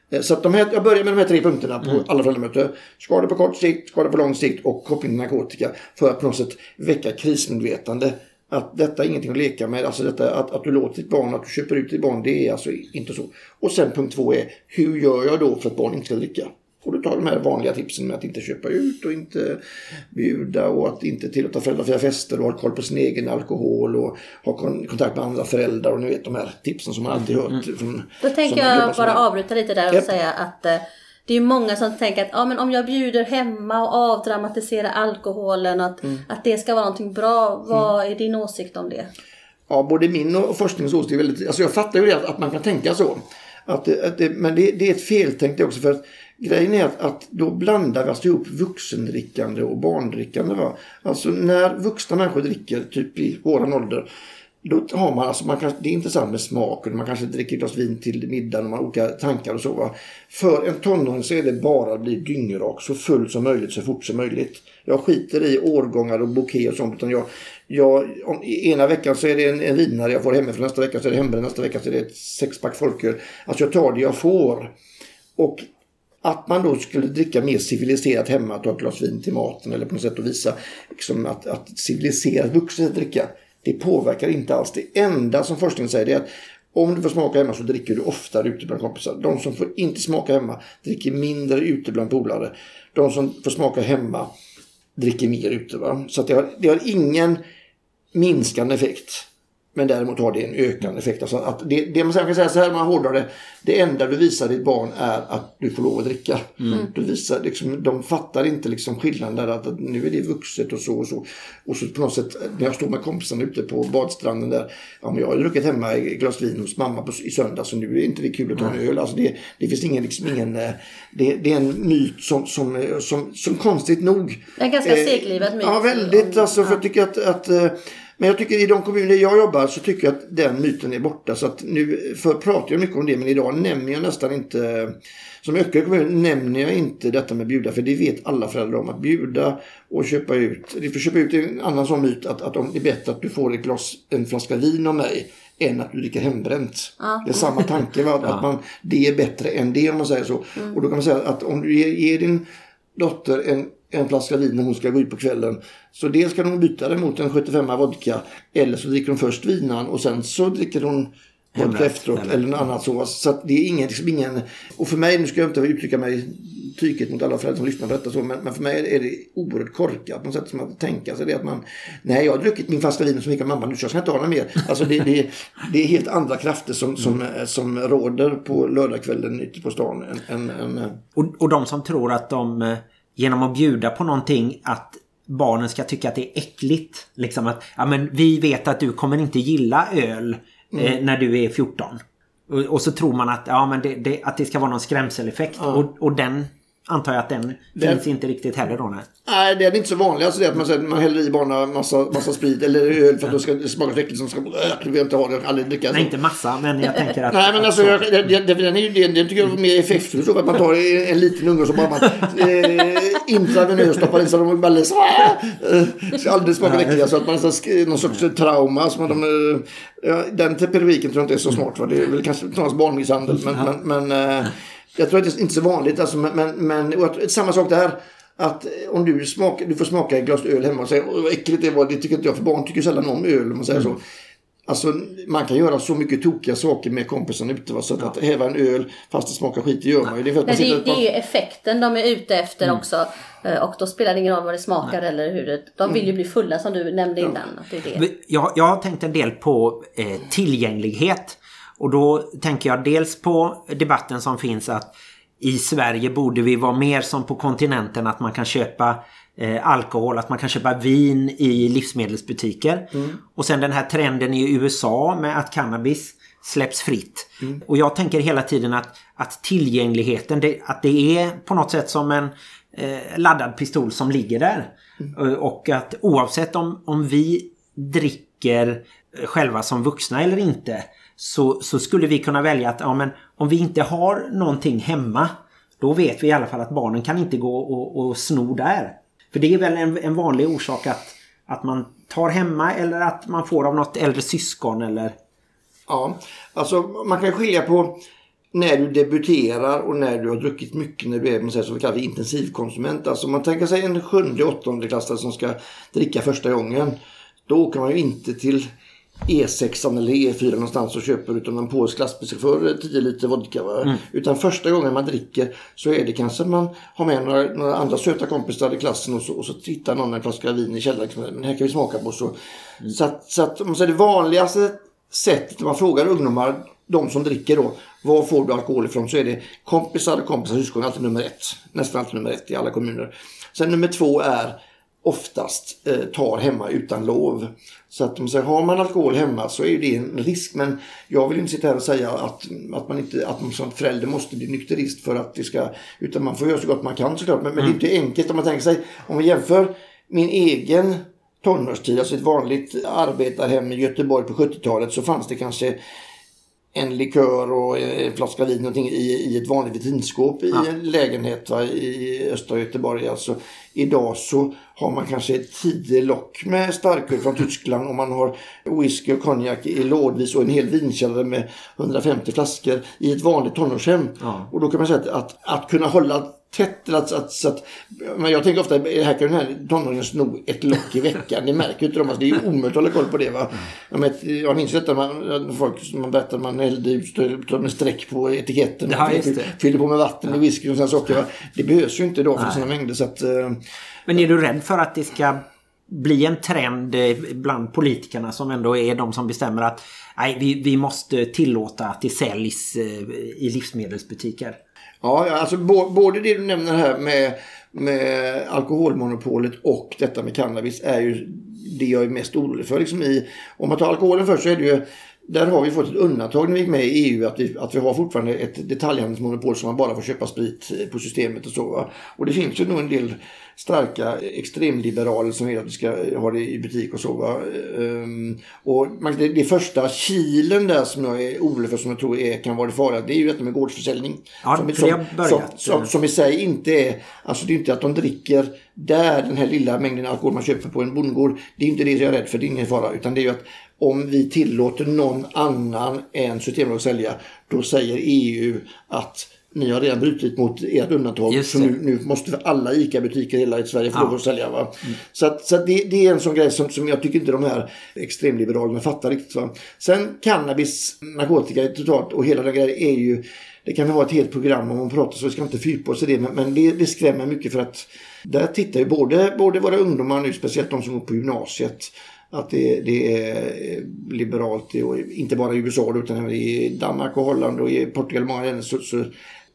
Eh, Så att de här, jag börjar med de här tre punkterna på alla föräldramöten. Skador på kort sikt, skador på lång sikt och koppling till narkotika. För att på något sätt väcka krismedvetande. Att detta är ingenting att leka med. Alltså detta, att, att du låter ditt barn, att du köper ut ditt barn, det är alltså inte så. Och sen punkt två är, hur gör jag då för att barn inte ska dricka? Och du tar de här vanliga tipsen med att inte köpa ut och inte bjuda och att inte tillåta föräldrafria fester och ha koll på sin egen alkohol och ha kon- kontakt med andra föräldrar och ni vet de här tipsen som man alltid hört. Från, Då tänker jag bara avbryta lite där och Japp. säga att eh, det är många som tänker att ja, men om jag bjuder hemma och avdramatiserar alkoholen, att, Mm. att det ska vara någonting bra. Vad är din åsikt om det? Ja, både min och forskningens åsikt är väldigt... Alltså jag fattar ju det att, att man kan tänka så. Att, att det, men det, det är ett feltänk det också för att grejen är att, att då blandar vi alltså ihop vuxendrickande och barndrickande. Va? Alltså när vuxna människor dricker, typ i våran ålder, då har man alltså, man kanske, det är intressant med smaken, man kanske dricker ett glas vin till middagen och man har olika tankar och så. Va? För en tonåring så är det bara att bli dyngrak, så full som möjligt, så fort som möjligt. Jag skiter i årgångar och bouquet och sånt. Utan jag, jag, om, I ena veckan så är det en, en vinare jag får hemifrån, nästa vecka så är det hembränd, nästa vecka så är det ett sexpack folköl. Alltså jag tar det jag får. Och att man då skulle dricka mer civiliserat hemma, ta ett glas vin till maten eller på något sätt att visa liksom att, att civiliserat vuxet dricka, det påverkar inte alls. Det enda som forskningen säger är att om du får smaka hemma så dricker du oftare ute bland kompisar. De som får inte smaka hemma dricker mindre ute bland polare. De som får smaka hemma dricker mer ute. Va? Så att det, har, det har ingen minskande effekt. Men däremot har det en ökande effekt. Alltså att det, det man kan säga så här, man hårdrar det. Det enda du visar ditt barn är att du får lov att dricka. Du visar, liksom, de fattar inte liksom skillnaden där att, att nu är det vuxet och så och så. Och så på något sätt, när jag står med kompisarna ute på badstranden där. Ja men jag har druckit hemma ett glas vin hos mamma på, i söndag så nu är inte det kul att ta en öl. Alltså det, det finns ingen, liksom, ingen eh, det, det är en myt som, som, eh, som, som konstigt nog. En ganska eh, seglivad myt. Ja väldigt alltså för jag tycker att, att men jag tycker i de kommuner jag jobbar så tycker jag att den myten är borta. Så att nu, för pratar jag mycket om det men idag nämner jag nästan inte som Öckerö kommun nämner jag inte detta med bjuda för det vet alla föräldrar om att bjuda och köpa ut. Det får köpa ut är en annan sån myt att, att om det är bättre att du får ett glas, en flaska vin av mig än att du dricker hembränt. Det är samma tanke va? att man, det är bättre än det om man säger så. Och då kan man säga att om du ger, ger din dotter en, en flaska vin när hon ska gå ut på kvällen. Så dels kan hon byta det mot en 75 vodka. Eller så dricker hon först vinan och sen så dricker hon vodka efteråt. eller? Eller något annat så. Så det är ingen, liksom ingen... Och för mig, nu ska jag inte uttrycka mig tyket mot alla föräldrar som lyssnar på detta så. Men, men för mig är det oerhört korkat. På något sätt som att tänka sig det att man... Nej, jag har druckit min flaska vin så gick mamma nu så jag ska inte ha någon mer. Alltså det, det, det är helt andra krafter som, som, som råder på lördagskvällen ute på stan. Än, än, än, Och, och de som tror att de eh, genom att bjuda på någonting att barnen ska tycka att det är äckligt. Liksom att ja, men vi vet att du kommer inte gilla öl eh, när du är 14. Och, och så tror man att, ja, men det, det, att det ska vara någon skrämseleffekt. Och, och den antar jag att den Den- finns inte riktigt heller då. Nej. Nej, det är inte så vanligt. Alltså det att man, säger, man häller i bara massa, massa sprit eller öl för att det ska det smaka så äckligt som ska... Äh, jag vill inte ha det, aldrig dricka. Nej, inte massa, men jag tänker att... Nej men alltså, så- jag, det, det, det, den, är ju, det, tycker jag är mer effektfull så att man tar en, en liten unge och så bara man eh, intravenöst stoppar in så de bara så eh, ska aldrig smaka äckliga så att man sk- någon sorts trauma. Så man, de, eh, ja, den pedagogiken tror jag inte är så smart. Va? Det är väl kanske snarast barnmisshandel men, men, men eh, jag tror att det är inte så vanligt. Alltså, men, men, tror- samma sak där. Att eh, om du, smakar, du får smaka ett glas öl hemma och säger "Åh, vad äckligt det var, det tycker inte jag. För barn tycker sällan om öl om man säger så. Alltså man kan göra så mycket tokiga saker med kompisarna ute. Va? Så att, att häva en öl fast det smakar skit, det gör man ju. Det är Men det, det är ju effekten de är ute efter också. Eh, Och då spelar det ingen roll vad det smakar eller hur det... De vill ju bli fulla som du nämnde innan. Att det är det. Jag, jag har tänkt en del på eh, tillgänglighet. Och då tänker jag dels på debatten som finns att i Sverige borde vi vara mer som på kontinenten att man kan köpa eh, alkohol, att man kan köpa vin i livsmedelsbutiker. Och sen den här trenden i USA med att cannabis släpps fritt. Och jag tänker hela tiden att, att tillgängligheten, det, att det är på något sätt som en eh, laddad pistol som ligger där. Eh, Och att oavsett om, om vi dricker själva som vuxna eller inte så, så skulle vi kunna välja att ja, men om vi inte har någonting hemma då vet vi i alla fall att barnen kan inte gå och, och sno där. För det är väl en, en vanlig orsak att, att man tar hemma eller att man får av något äldre syskon eller... Ja, alltså man kan skilja på när du debuterar och när du har druckit mycket när du är så kallad för intensivkonsument. Alltså man tänker sig en sjunde, åttonde klassare som ska dricka första gången. Då åker man ju inte till E6 eller E4 någonstans och köper utan en polsk lastbil för 10 liter vodka. Va? Utan första gången man dricker så är det kanske man har med några, några andra söta kompisar i klassen och så, och så tittar någon en flaska vin i källaren. liksom, Men här kan vi smaka på. Så, så, att, så att om man säger det vanligaste sättet man frågar ungdomar, de som dricker då, var får du alkohol ifrån? Så är det kompisar, kompisar, syskon, alltid nummer ett. Nästan alltid nummer ett i alla kommuner. Sen nummer två är oftast eh, tar hemma utan lov. Så att om säger, har man alkohol hemma så är det en risk. Men jag vill inte sitta här och säga att, att man inte, att man som förälder måste bli nykterist för att det ska, utan man får göra så gott man kan såklart. Men, men det är inte enkelt om man tänker sig, om vi jämför min egen tonårstid, alltså ett vanligt arbetarhem i Göteborg på 70-talet så fanns det kanske en likör och en flaska vin någonting i, i ett vanligt vitrinskåp i en lägenhet va, i östra Göteborg. Alltså, idag så har man kanske tio lock med starköl från Tyskland och man har whisky och konjak i lådvis och en hel vinkällare med 150 flaskor i ett vanligt tonårshem. Och då kan man säga att, att, att kunna hålla tätt. Att, att, så att, men jag tänker ofta, här kan den här tonåringen sno ett lock i veckan. Det märker ju inte de. Alltså, det är ju omöjligt att hålla koll på det. Va? Jag, minns detta man, folk som man berättar man hällde ut med streck på etiketten. Ja. Fyllde på med vatten och whisky och sådana saker. Va? Det behövs ju inte idag för sådana mängder. Så att, eh, Men är du rädd för att det ska bli en trend eh, bland politikerna som ändå är de som bestämmer att nej, vi, vi måste tillåta att det säljs eh, i livsmedelsbutiker? Ja, alltså både det du nämner här med, med alkoholmonopolet och detta med cannabis är ju det jag är mest orolig för. Liksom i, om man tar alkoholen först så är det ju där har vi fått ett undantag när vi gick med i EU att vi, att vi har fortfarande ett detaljhandelsmonopol som man bara får köpa sprit på systemet och så. Va? Och det finns ju nog en del starka extremliberaler som vill att vi ska ha det i butik och så. Va? Ehm, och det, det första kilen där som jag är orolig för som jag tror är, kan vara det farliga det är ju detta med gårdsförsäljning. Ja, som, som, som, som i sig inte är, alltså det är inte att de dricker där den här lilla mängden alkohol man köper på en bondgård. Det är inte det jag är rädd för, det är ingen fara. Utan det är ju att om vi tillåter någon annan än Systembolaget sälja, då säger EU att ni har redan brutit mot ert undantag. Så nu, nu måste alla ICA-butiker i hela Sverige få lov att sälja. Va? Så, att, så att det, det är en sån grej som, som jag tycker inte de här extremliberalerna fattar riktigt. Va? Sen cannabis, narkotika totalt och hela den grejen är ju det kan vara ett helt program om man pratar så vi ska inte fördjupa oss i det. Men, men det, det skrämmer mycket för att där tittar ju både, både våra ungdomar nu, speciellt de som går på gymnasiet, att det, det är eh, liberalt, och inte bara i USA utan även i Danmark och Holland och i Portugal många länder så, så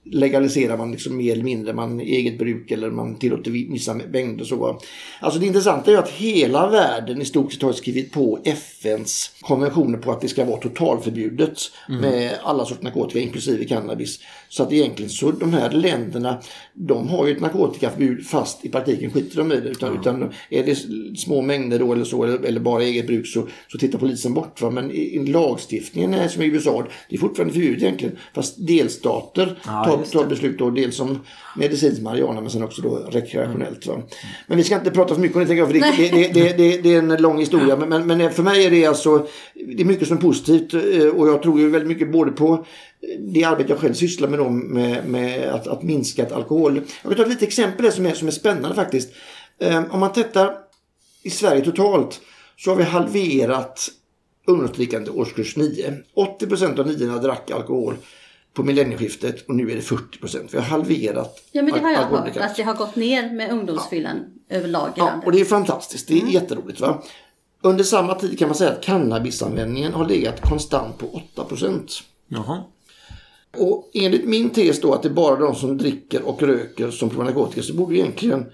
legaliserar man liksom mer eller mindre man eget bruk eller man tillåter vissa mängder. Så. Alltså det intressanta är att hela världen i stort sett har skrivit på FNs konventioner på att det ska vara totalförbjudet mm. med alla sorters narkotika inklusive cannabis. Så att egentligen så de här länderna de har ju ett narkotikaförbud fast i praktiken skiter de i det. Utan, mm. utan är det små mängder då eller så eller, eller bara eget bruk så, så tittar polisen bort. Va? Men i, i lagstiftningen är som i USA det är fortfarande förbjudet egentligen. Fast delstater ja, tar, tar beslut då dels som medicinsk marijuana men sen också då rekreationellt. Va? Men vi ska inte prata för mycket om det, tänker jag, för det, det, det, det, det är en lång historia. Men, men, för mig är det alltså det är mycket som är positivt eh, och jag tror ju väldigt mycket både på det arbete jag själv sysslar med, dem, med, med att, att minska alkohol. Jag vill ta ett litet exempel som är, som är spännande faktiskt. Eh, om man tittar i Sverige totalt så har vi halverat ungdomsdrickande årskurs 9. 80 av niorna drack alkohol på millennieskiftet och nu är det 40 procent. Vi har halverat Ja men det har jag hört att det har gått ner med ungdomsfyllan ja. överlag i ja, landet. och det är fantastiskt. Det är mm. jätteroligt. Va? Under samma tid kan man säga att cannabisanvändningen har legat konstant på 8 procent. Och enligt min tes då att det är bara de som dricker och röker som provar narkotika så borde egentligen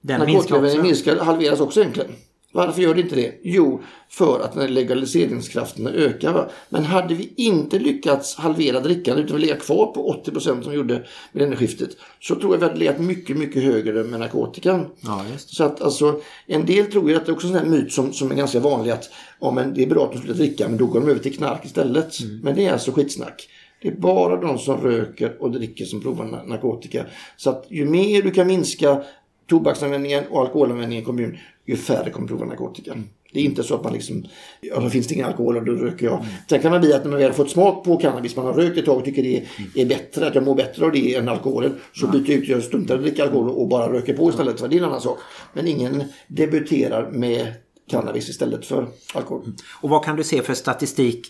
narkotikaanvändningen minska, halveras också egentligen. Varför gör det inte det? Jo, för att legaliseringskrafterna ökar. Va? Men hade vi inte lyckats halvera drickandet utan vi legat kvar på 80 procent som vi gjorde med energiskiftet så tror jag vi hade legat mycket, mycket högre med narkotikan. Ja, så att alltså, en del tror ju att det är också en myt som, som är ganska vanlig att ja, men det är bra att de slutar dricka men då går de över till knark istället. Mm. Men det är alltså skitsnack. Det är bara de som röker och dricker som provar narkotika. Så att ju mer du kan minska tobaksanvändningen och alkoholanvändningen i kommunen, ju färre kommer prova narkotika. Mm. Det är inte så att man liksom, ja då finns det ingen alkohol och då röker jag. Mm. Sen kan man bli att när man väl har fått smak på cannabis, man har rökt ett tag och tycker det är, mm. bättre, att jag mår bättre av det än alkoholen. Så byter jag ut, jag struntar i att dricka alkohol och bara röker på istället. För det är en annan sak. Men ingen debuterar med cannabis istället för alkohol. Mm. Och vad kan du se för statistik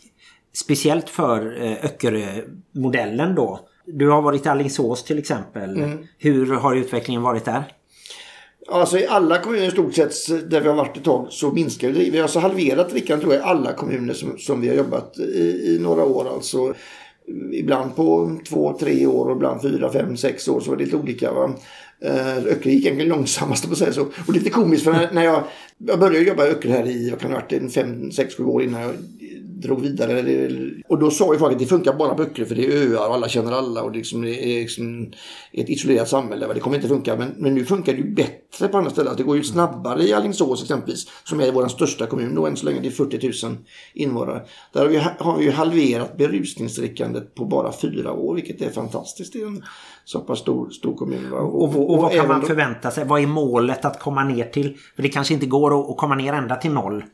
speciellt för eh, Öckerö-modellen då? Du har varit i Alingsås till exempel. Mm. Hur har utvecklingen varit där? Alltså i alla kommuner i stort sett där vi har varit ett tag så minskar vi. Vi har alltså halverat drickan tror jag i alla kommuner som, som vi har jobbat i, i några år. Alltså ibland på två, tre år och ibland fyra, fem, sex år så var det lite olika. Va? Öcker Öckerö gick egentligen långsammast på säga så. Och lite komiskt för när, jag, jag började jobba i Öckerö här i, vad kan det ha varit, en fem, sex, sju år innan jag drog vidare. Och då sa ju folk att det funkar bara på Öckerö för det är öar och alla känner alla och liksom, det är liksom ett isolerat samhälle. Det kommer inte funka. Men, men nu funkar det ju bättre på andra ställen. Det går ju snabbare i Alingsås exempelvis som är vår största kommun då än så länge. Det är 40 000 invånare. Där har vi, har vi halverat berusningsdrickandet på bara fyra år vilket är fantastiskt. Är en så pass stor, stor kommun. Och, och, och, och vad kan man förvänta sig? Vad är målet att komma ner till? För det kanske inte går att komma ner ända till noll.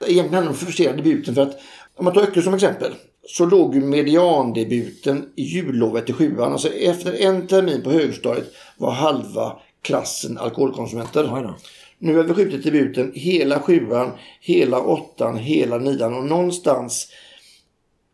Egentligen handlar det om debuten för att om man tar Öckerö som exempel så låg ju mediandebuten i jullovet i sjuan. Alltså efter en termin på högstadiet var halva klassen alkoholkonsumenter. Nu har vi skjutit debuten hela sjuan, hela åttan, hela nian och någonstans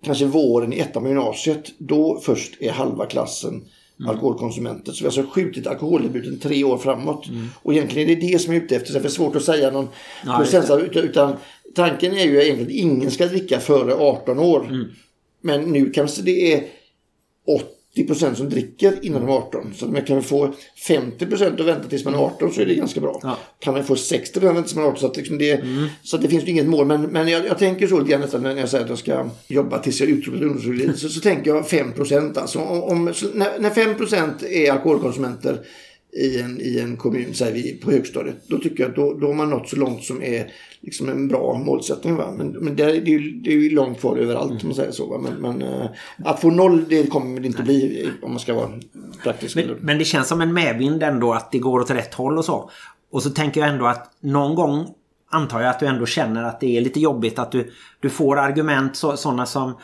kanske våren i ettan på gymnasiet då först är halva klassen mm. alkoholkonsumenter. Så vi har alltså skjutit alkoholdebuten tre år framåt. Mm. Och egentligen är det det som är ute efter. Så det är svårt att säga någon ja, procentsats. Utan, tanken är ju egentligen att ingen ska dricka före 18 år. Mm. Men nu kanske det är 80 som dricker innan de är 18. Så om man kan få 50% att vänta tills man är 18 så är det ganska bra. Ja. Kan man få 60 att vänta tills man är 18 så att, liksom det, mm. så det finns inget mål. Men, men jag, jag tänker så lite grann nästan när jag säger att jag ska jobba tills jag utropat ungdomssolid. Så, så tänker jag 5 Alltså om, om när, när 5% är alkoholkonsumenter i en, i en kommun, säger vi, på högstadiet. Då tycker jag att då, då har man nått så långt som är liksom en bra målsättning. Va? Men, men det, är, det, är ju, det är ju långt kvar överallt mm. om man säger så. Va? Men, men äh, att få noll det kommer det inte bli om man ska vara praktisk. Men, men det känns som en medvind ändå att det går åt rätt håll och så. Och så tänker jag ändå att någon gång antar jag att du ändå känner att det är lite jobbigt att du, du får argument så, sådana som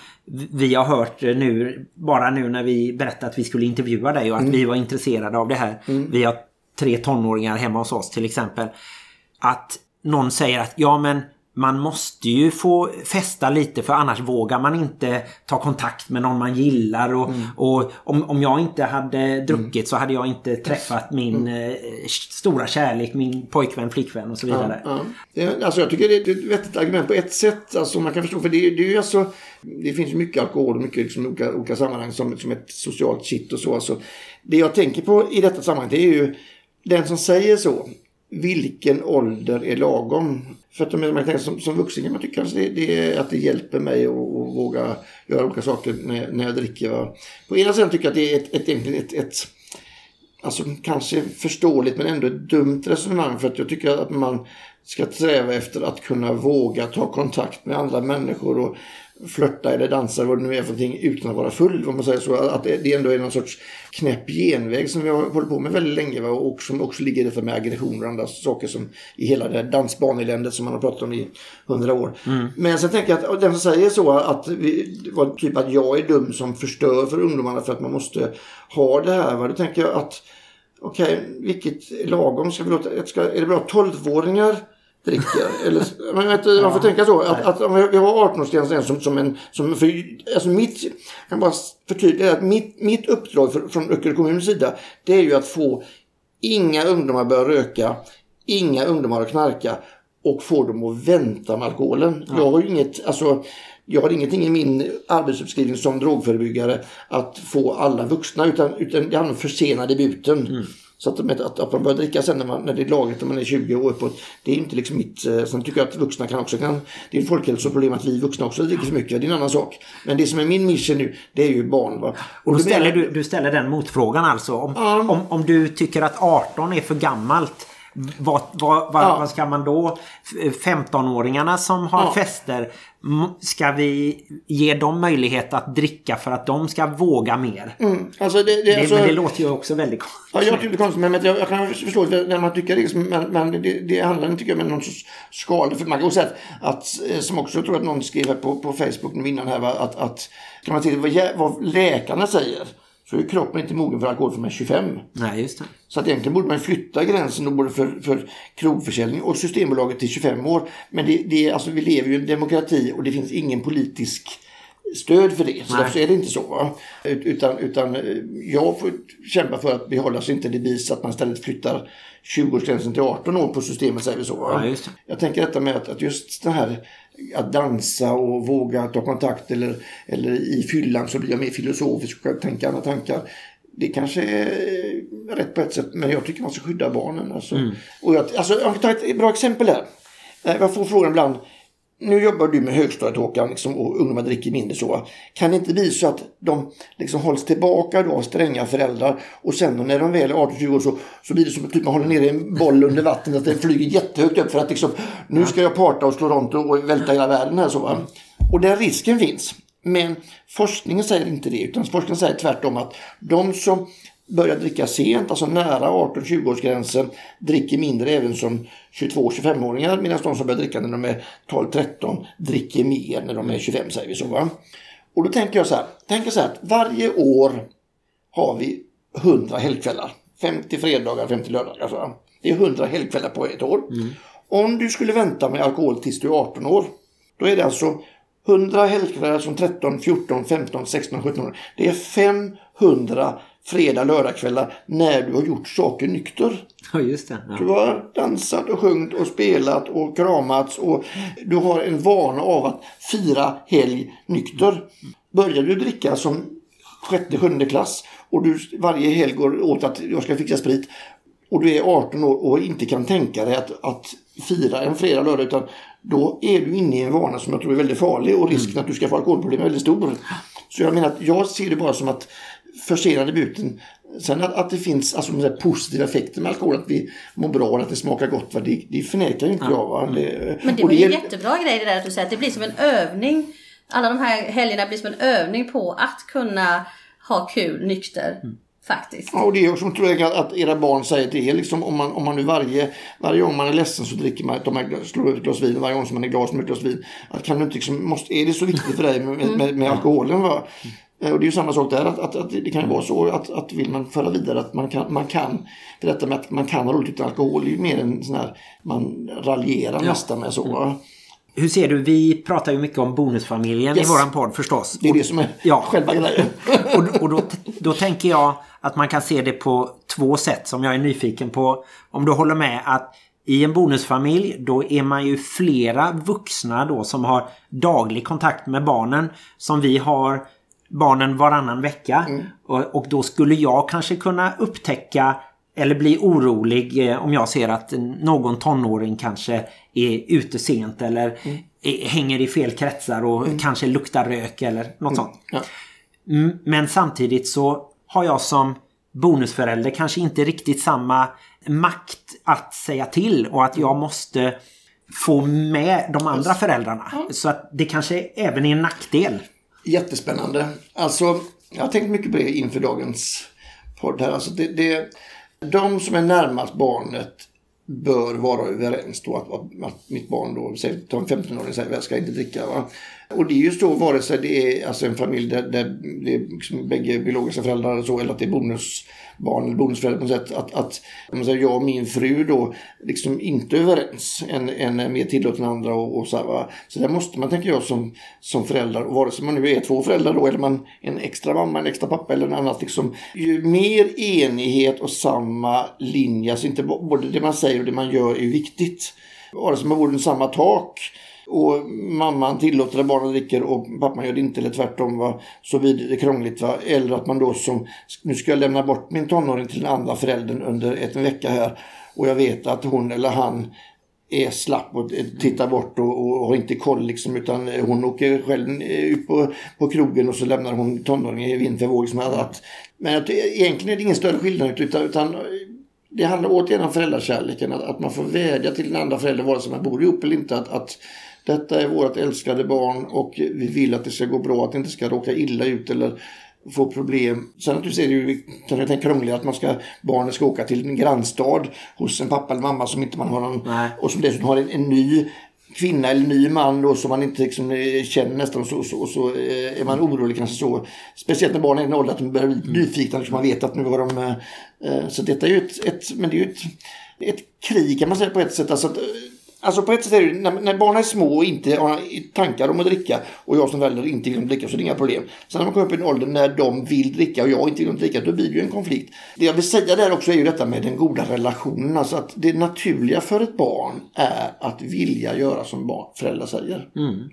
vi har hört nu bara nu när vi berättade att vi skulle intervjua dig och att mm. vi var intresserade av det här. Mm. Vi har tre tonåringar hemma hos oss till exempel. Att någon säger att ja men man måste ju få festa lite för annars vågar man inte ta kontakt med någon man gillar. Och, Mm. och om, om jag inte hade druckit så hade jag inte träffat min Mm. eh, stora kärlek, min pojkvän, flickvän och så vidare. Ja. Det- Alltså jag tycker det är ett vettigt argument på ett sätt. Alltså man kan förstå, för det, det är ju alltså, det finns mycket alkohol och mycket liksom olika, olika sammanhang som, som ett socialt kitt och så. Alltså, det jag tänker på i detta sammanhang det är ju den som säger så. Vilken ålder är lagom? För att man tänker som, som vuxen kan man tycka att det, det att det hjälper mig att, våga göra olika saker när, när jag dricker. Va? På ena sidan tycker jag att det är ett, ett, ett, ett alltså kanske förståeligt men ändå ett dumt resonemang för att jag tycker att man ska sträva efter att kunna våga ta kontakt med andra människor och flörta eller dansa vad det nu är för någonting utan att vara full. Om man säger så. Att det ändå är någon sorts knäpp genväg som vi har hållit på med väldigt länge va? och som också ligger i detta med aggression och andra saker som i hela det här dansbaneländet som man har pratat om i hundra år. Men sen tänker jag att den som säger så att vi, typ att jag är dum som förstör för ungdomarna för att man måste ha det här. Va? Då tänker jag att Okej, vilket är lagom? Ska vi låta, ska, är det bra att 12-åringar dricker? Eller, man, vet, man får tänka så. Att, att om vi har 18-årsgränsen som, som en... Som, för, alltså mitt, jag kan bara förtydliga att mitt, mitt uppdrag för, från Öckerö kommuns sida det är ju att få inga ungdomar börja röka, inga ungdomar att knarka och få dem att vänta med alkoholen. Jag har ju inget, alltså, jag har ingenting i min arbetsuppskrivning som drogförebyggare att få alla vuxna utan, utan det handlar om försena debuten. Så att, de- att, att man börjar dricka sen när, man, när det är lagligt när man är 20 år uppåt. Det är inte liksom mitt... eh, Sen tycker jag att vuxna kan också kan... Det är ett folkhälsoproblem att vi vuxna också dricker för mycket. Det är en annan sak. Men det som är min mission nu, det är ju barn. Va? Och då ställer du, du ställer den motfrågan alltså. Om, Ja. om, om du tycker att 18 är för gammalt. Vad, vad, vad, Ja. vad ska man då? F- 15-åringarna som har Ja. fester. Ska vi ge dem möjlighet att dricka för att de ska våga mer? Mm, alltså det, det, Det, alltså, men det låter ju också väldigt Ja, jag tycker det är konstigt, men jag, jag kan förstå när man tycker det. liksom, Men, men det, det handlar inte om någon skala. För man kan säga att, att, eh, som också tror att någon skrev på, på Facebook nu innan här, att, att kan man se vad, vad läkarna säger så är kroppen inte mogen för alkohol förrän man är 25. Nej, just det. Så att egentligen borde man flytta gränsen både för, för krogförsäljning och Systembolaget till 25 år. Men det, det, alltså, vi lever ju i en demokrati och det finns ingen politisk stöd för det. Så Nej. därför är det inte så. Va? Ut- Utan, utan eh, jag får kämpa för att behålla så inte det så att man istället flyttar 20-årsgränsen till 18 år på systemet säger vi så. Va? Ja. Jag tänker detta med att, att just det här att dansa och våga ta kontakt eller, eller i fyllan så blir jag mer filosofisk och kan tänka andra tankar. Det kanske är rätt på ett sätt men jag tycker man ska skydda barnen. Alltså. Och jag, alltså, om vi tar ett bra exempel här. Eh, Jag får frågan ibland. Nu jobbar du med högstadiet Håkan liksom, och ungdomar dricker mindre så. Kan det inte bli så att de liksom hålls tillbaka då av stränga föräldrar och sen när de väl är 18-20 år så, så blir det som att typ man håller ner en boll under vattnet att den flyger jättehögt upp för att liksom nu ska jag parta och slå runt och välta hela världen här så va. Och den risken finns. Men forskningen säger inte det utan forskningen säger tvärtom att de som börjar dricka sent, alltså nära 18-20-årsgränsen, dricker mindre även som 22-25-åringar medan de som börjar dricka när de är 12-13 dricker mer när de är 25 säger vi så va. Och då tänker jag så här, tänker så här att varje år har vi 100 helgkvällar. 50 fredagar, 50 lördagar. Så. Det är 100 helgkvällar på ett år. Om du skulle vänta med alkohol tills du är 18 år, då är det alltså 100 helgkvällar som 13, 14, 15, 16, 17 år. Det är 500 fredag, lördagskvällar när du har gjort saker nykter. Ja, just det. Ja. Du har dansat och sjungit och spelat och kramats och du har en vana av att fira helg nykter. Börjar du dricka som sjätte, sjunde klass och du varje helg går åt att jag ska fixa sprit och du är 18 år och inte kan tänka dig att, att fira en fredag, lördag utan då är du inne i en vana som jag tror är väldigt farlig och risken att du ska få alkoholproblem är väldigt stor. Så jag menar att jag ser det bara som att försena debuten Sen att, att det finns alltså, de här positiva effekter med alkohol, att vi mår bra och att det smakar gott, va? Det, det förnekar ju inte jag. Va? Det, Men det var ju en jättebra grej det där att du säger att det blir som en övning. Alla de här helgerna blir som en övning på att kunna ha kul nykter. Faktiskt. Ja, och det är också tror jag att era barn säger till er. Liksom, om, man, om man nu varje, varje gång man är ledsen så dricker man, tar man slår över ett glas vin. Varje gång som man är glad så ett glas vin. Att kan du inte, liksom, måste, är det så viktigt för dig med, med, med, med alkoholen? Va? Eh, Och det är ju samma sak där. Att, att, att det kan ju vara så att, att vill man föra vidare att man kan, man kan. För detta med att man kan ha roligt utan alkohol är ju mer en sån här, man raljerar nästan med så. Va? Hur ser du? Vi pratar ju mycket om bonusfamiljen Yes. i våran podd förstås. Det är det som är Ja. själva grejen. och och då, då tänker jag att man kan se det på två sätt som jag är nyfiken på. Om du håller med att i en bonusfamilj då är man ju flera vuxna då som har daglig kontakt med barnen. Som vi har barnen varannan vecka. Och, och då skulle jag kanske kunna upptäcka eller bli orolig eh, om jag ser att någon tonåring kanske är ute sent eller är, hänger i fel kretsar och kanske luktar rök eller något sånt. Ja. Mm, Men samtidigt så har jag som bonusförälder kanske inte riktigt samma makt att säga till och att jag måste få med de andra föräldrarna. Så att det kanske även är en nackdel. Jättespännande. Alltså, jag har tänkt mycket på det inför dagens podd här. Alltså det, det, de som är närmast barnet bör vara överens då att, att, att mitt barn då, säg, ta en 15-åring säger jag ska inte dricka. Va? Och det är ju så vare sig det är alltså en familj där, där det är liksom bägge biologiska föräldrar eller så eller att det är bonus. Barn eller bonusföräldrar på något sätt. Att, att jag och min fru då liksom inte är överens. En, en är mer tillåten än andra och, och så här, va? Så där måste man tänker jag som, som förälder, och vare sig man nu är två föräldrar då eller man en extra mamma, en extra pappa eller något annat liksom. Ju mer enighet och samma linje, alltså inte både det man säger och det man gör är viktigt. Vare sig man bor under samma tak och mamman tillåter att barnen dricker och pappan gör det inte eller tvärtom. Va? Så blir det krångligt. Va? Eller att man då som, nu ska jag lämna bort min tonåring till den andra föräldern under ett, en vecka här. Och jag vet att hon eller han är slapp och tittar bort och, och har inte koll liksom utan hon åker själv eh, ut på, på krogen och så lämnar hon tonåringen i vind för våg. som att, men att, eh, egentligen är det ingen större skillnad utan, utan eh, det handlar återigen om föräldrakärleken. Att, att man får vädja till den andra föräldern vare sig man bor ihop eller inte. Att, att detta är vårt älskade barn och vi vill att det ska gå bra. Att det inte ska råka illa ut eller få problem. Sen naturligtvis är det ju kanske krångligare att man ska, barnet ska åka till en grannstad hos en pappa eller mamma som inte man har någon, Nej. och som dessutom har en, en ny kvinna eller ny man då som man inte liksom, eh, känner nästan och så, så, så eh, är man orolig kanske så. Speciellt när barnen är i en ålder att de börjar bli nyfikna. Liksom man vet att nu har de... eh, Så detta är ju ett, ett, men det är ju ett, ett krig kan man säga på ett sätt. Alltså, att, alltså på ett sätt är det när, när barnen är små och inte har tankar om att dricka och jag som förälder inte vill dricka så är det inga problem. Sen när man kommer upp i en ålder när de vill dricka och jag inte vill dricka då blir det ju en konflikt. Det jag vill säga där också är ju detta med den goda relationen. Alltså att det naturliga för ett barn är att vilja göra som barn, föräldrar säger.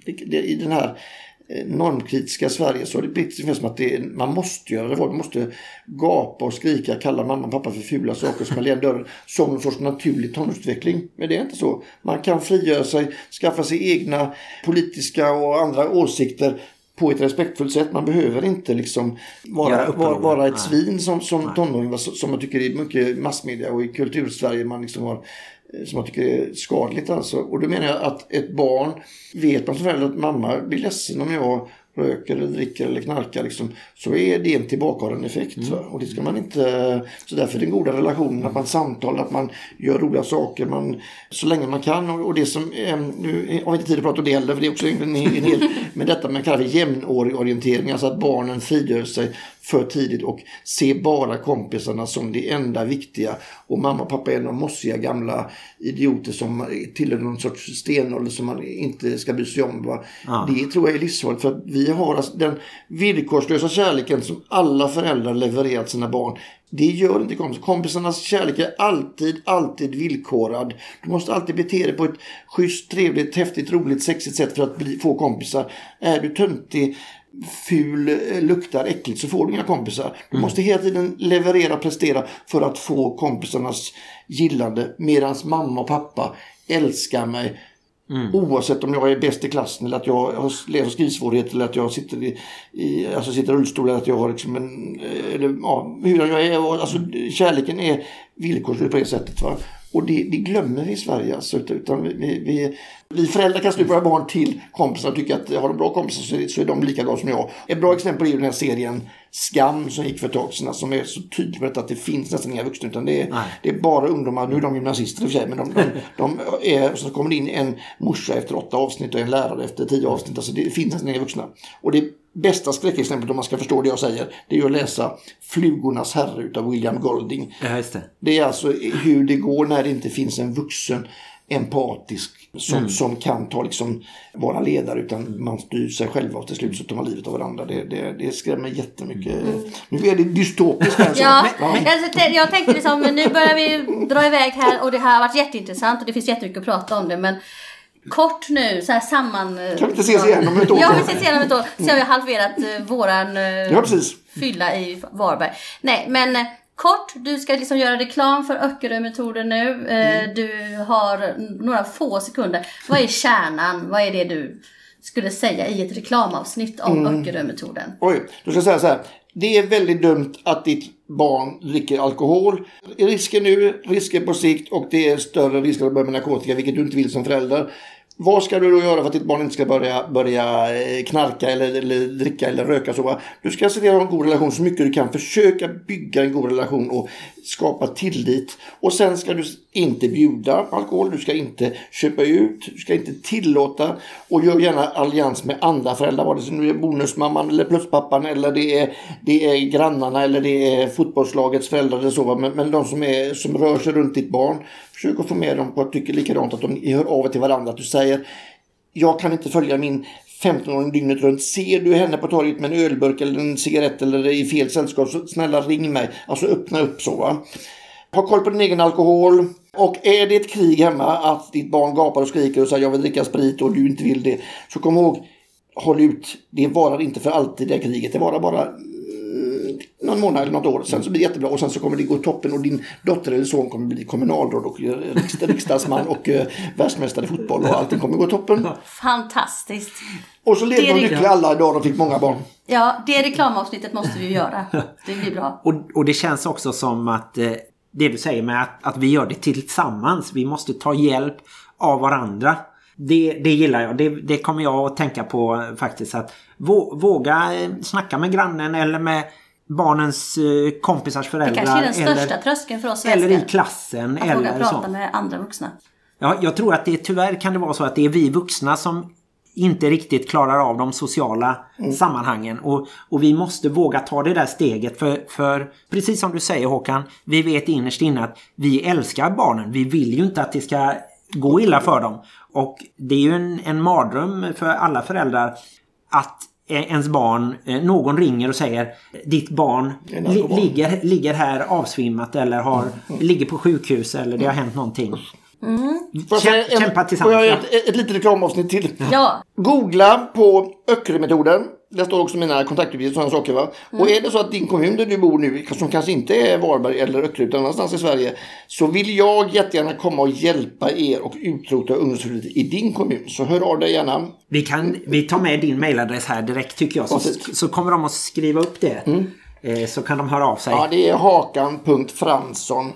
Det, det, I den här normkritiska Sverige så har det blivit ungefär som att det, man måste göra det. Man måste gapa och skrika, kalla mamma och pappa för fula saker som man dörren som en sorts naturlig tonårsutveckling. Men det är inte så. Man kan frigöra sig, skaffa sig egna politiska och andra åsikter på ett respektfullt sätt. Man behöver inte liksom vara, vara, vara ett svin som, som tonåring som jag tycker är mycket massmedia och i kultursverige man liksom har som jag tycker är skadligt alltså. Och då menar jag att ett barn vet man som förälder att mamma blir ledsen om jag röker eller dricker eller knarkar liksom, så är det en tillbakahållande effekt. Va? Och det ska man inte... Så därför är den goda relationen att man samtalar, att man gör roliga saker man, så länge man kan. Och, och det som, eh, nu har vi inte tid att prata om det heller, för det är också en, en hel... Men detta man kallar för jämnårig orientering, alltså att barnen frigör sig för tidigt och ser bara kompisarna som det enda viktiga. Och mamma och pappa är några mossiga gamla idioter som tillhör någon sorts stenålder som man inte ska bry sig om. Va? Det tror jag är livsfarligt för att vi har alltså den villkorslösa kärleken som alla föräldrar levererar till sina barn. Det gör inte kompisar. Kompisarnas kärlek är alltid, alltid villkorad. Du måste alltid bete dig på ett schysst, trevligt, häftigt, roligt, sexigt sätt för att bli, få kompisar. Är du töntig, ful, eh, luktar äckligt så får du inga kompisar. Du måste hela tiden leverera och prestera för att få kompisarnas gillande. Medans mamma och pappa älskar mig. Oavsett om jag är bäst i klassen eller att jag har läs och skrivsvårigheter eller att jag sitter i, i, alltså sitter i rullstol eller att jag har liksom en, eller, ja, hur jag är. Alltså, kärleken är villkorslös på det sättet. Va? Och det, det glömmer vi i Sverige. Alltså, utan- vi, vi, vi, föräldrar kastar ut våra barn till kompisar och tycker att har de bra kompisar så är, så är de lika bra som jag. Ett bra exempel är ju den här serien Skam som gick för ett tag sedan. Som är så tydlig med att det finns nästan inga vuxna utan det är, det är bara ungdomar. Nu är de gymnasister i och för sig men de, de, de är, så kommer det in en morsa efter åtta avsnitt och en lärare efter tio avsnitt. Alltså det finns nästan inga vuxna. Och det bästa skräckexemplet om man ska förstå det jag säger, det är att läsa Flugornas herre utav William Golding. Ja, just det. Det är alltså hur det går när det inte finns en vuxen empatisk som, Mm. som kan ta liksom vara ledare utan man styr sig själva och till slut så tar man livet av varandra. Det, det, det skrämmer jättemycket. Nu är det dystopiskt här. Ja, Ja. jag, jag tänkte liksom, nu börjar vi dra iväg här och det här har varit jätteintressant och det finns jättemycket att prata om det men kort nu så här samman... Kan vi inte ses igen om ett år? Ja, vi ses igen om ett år. Så har vi halverat eh, våran eh, Ja, precis. fylla i Varberg. Nej, men eh, kort, du ska liksom göra reklam för Öckerö-metoden nu. Eh, Mm. Du har några få sekunder. Vad är kärnan? Vad är det du skulle säga i ett reklamavsnitt om Mm. Öckerö-metoden? Oj, då ska jag säga så här. Det är väldigt dumt att ditt barn dricker alkohol. Risker nu, risker på sikt och det är större risker att börja med narkotika, vilket du inte vill som förälder. Vad ska du då göra för att ditt barn inte ska börja, börja eh, knarka eller, eller dricka eller röka? Så. Du ska se till att ha en god relation så mycket du kan. Försöka bygga en god relation och skapa tillit. Och sen ska du inte bjuda på alkohol. Du ska inte köpa ut. Du ska inte tillåta. Och gör gärna allians med andra föräldrar. Vare sig det är bonusmamman eller pluspappan eller det är, det är grannarna eller det är fotbollslagets föräldrar eller så. Men, men de som, är, som rör sig runt ditt barn. Försök att få med dem på att tycka likadant. Att de hör av till varandra. Att du säger jag kan inte följa min 15-åring dygnet runt. Ser du henne på torget med en ölburk eller en cigarett eller i fel sällskap så snälla ring mig. Alltså öppna upp så va. Ha koll på din egen alkohol. Och är det ett krig hemma att ditt barn gapar och skriker och säger jag vill dricka sprit och du inte vill det. Så kom ihåg, håll ut. Det varar inte för alltid det kriget. Det varar bara någon månad eller något år. Sen så blir det jättebra och sen så kommer det gå toppen och din dotter eller son kommer bli kommunalråd och eh, riks- riksdagsman och eh, världsmästare i fotboll och allting kommer gå toppen. Fantastiskt! Och så levde de lyckliga alla idag de fick många barn. Ja, det reklamavsnittet måste vi ju göra. Det blir bra. Och, och det känns också som att eh, det du säger med att, att vi gör det tillsammans. Vi måste ta hjälp av varandra. Det, det gillar jag. Det, det kommer jag att tänka på faktiskt. Att vå, våga eh, snacka med grannen eller med barnens eh, kompisars Det föräldrar. kanske är den största eller, tröskeln för oss eller i svenskar. klassen. Att våga eller prata så. med andra vuxna. Ja, jag tror att det tyvärr kan det vara så att det är vi vuxna som inte riktigt klarar av de sociala sammanhangen. Och, och vi måste våga ta det där steget. För, för precis som du säger Håkan, vi vet innerst inne att vi älskar barnen. Vi vill ju inte att det ska gå illa för dem. Och det är ju en, en mardröm för alla föräldrar att eh, ens barn, eh, någon ringer och säger ditt barn li, ligger, ligger här avsvimmat eller har, ligger på sjukhus eller det har hänt någonting. Får jag en- Kämpa Får tillsammans. jag ja. göra ett, ett litet reklamavsnitt till? Ja, Googla på Öckerö-metoden. Där står också mina kontaktuppgifter och sådana saker. Va? Och är det så att din kommun där du bor nu, som kanske inte är Varberg eller Öckerö utan någonstans i Sverige. Så vill jag jättegärna komma och hjälpa er och utrota ungdomsförbrytet i din kommun. Så hör av dig gärna. Vi, kan, vi tar med din mailadress här direkt tycker jag. Så, så kommer de att skriva upp det. Eh, så kan de höra av sig. Ja, det är hakan.fransson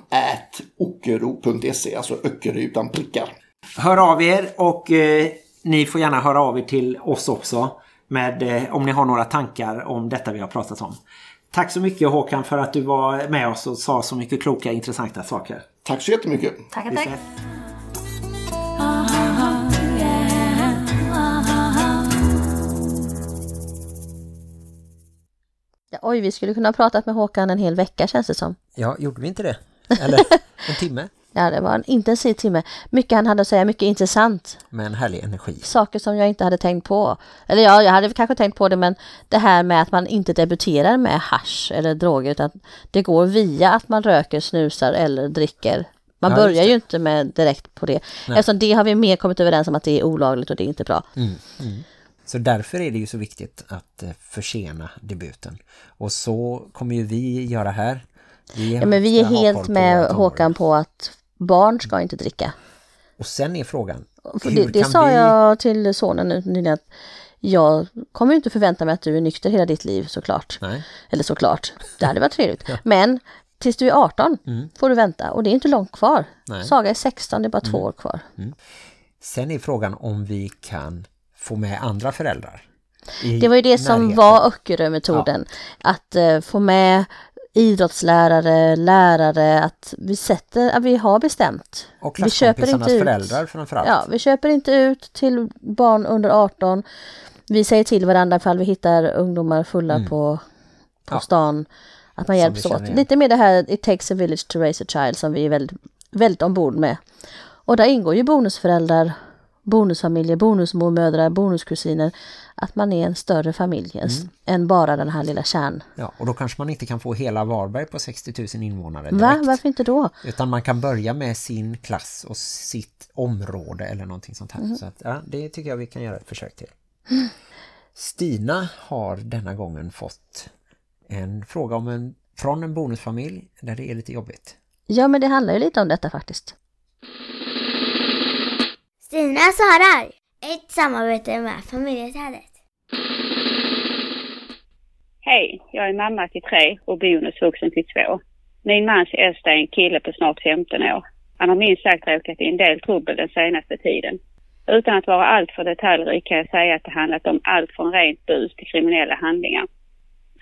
ockerro.se. Alltså Öckerö utan prickar. Hör av er och eh, ni får gärna höra av er till oss också. Med, eh, om ni har några tankar om detta vi har pratat om. Tack så mycket Håkan för att du var med oss och sa så mycket kloka intressanta saker. Tack så jättemycket. tackar, Vi tack. Ja, oj, vi skulle kunna ha pratat med Håkan en hel vecka känns det som. Ja, gjorde vi inte det? Eller en timme Ja, det var en intensiv timme. Mycket han hade att säga, mycket intressant. med en härlig energi. Saker som jag inte hade tänkt på. Eller ja, jag hade kanske tänkt på det, men det här med att man inte debuterar med hash eller droger, utan det går via att man röker, snusar eller dricker. Man Ja, börjar ju inte med direkt på det. Eftersom det har vi mer kommit överens om att det är olagligt och det är inte bra. Så därför är det ju så viktigt att eh, försena debuten. Och så kommer ju vi göra här. Vi, Ja, men vi är helt med. Håkan på att barn ska inte dricka. Och sen är frågan, För hur det det kan sa vi... jag till sonen nyligen att jag kommer inte förvänta mig att du är nykter hela ditt liv såklart. Nej. Eller såklart, det hade varit trevligt. Men tills du är 18 får du vänta och det är inte långt kvar. Mm. Nej. Mm. Saga är 16, det är bara två år kvar. Sen är frågan om vi kan få med andra föräldrar. Det var ju det som närheten. var Öckerö-metoden. Att eh, få med idrottslärare, lärare, att vi sätter, att vi har bestämt. Och vi köper inte ut. föräldrar framförallt. Ja, vi köper inte ut till barn under 18. Vi säger till varandra ifall vi hittar ungdomar fulla på, på Ja. stan. Att man hjälps åt. igen. Lite mer det här It takes a village to raise a child som vi är väldigt, väldigt ombord med. Och där ingår ju bonusföräldrar, bonusfamiljer, bonusmormödrar, bonuskusiner. Att man är en större familj än, Mm. än bara den här lilla kärn. Ja, och då kanske man inte kan få hela Varberg på 60 000 invånare direkt. Va? Varför inte då? Utan man kan börja med sin klass och sitt område eller någonting sånt här. Så att, ja, det tycker jag vi kan göra ett försök till. Stina har denna gången fått en fråga om en, från en bonusfamilj där det är lite jobbigt. Ja, men det handlar ju lite om detta faktiskt. Stina svarar. Ett samarbete med familjeträdet. Hej, jag är mamma till tre och bonusvuxen till två. Min mans äldsta är en kille på snart 15 år. Han har minst sagt råkat i en del trubbel den senaste tiden. Utan att vara alltför detaljrik kan jag säga att det handlat om allt från rent bus till kriminella handlingar.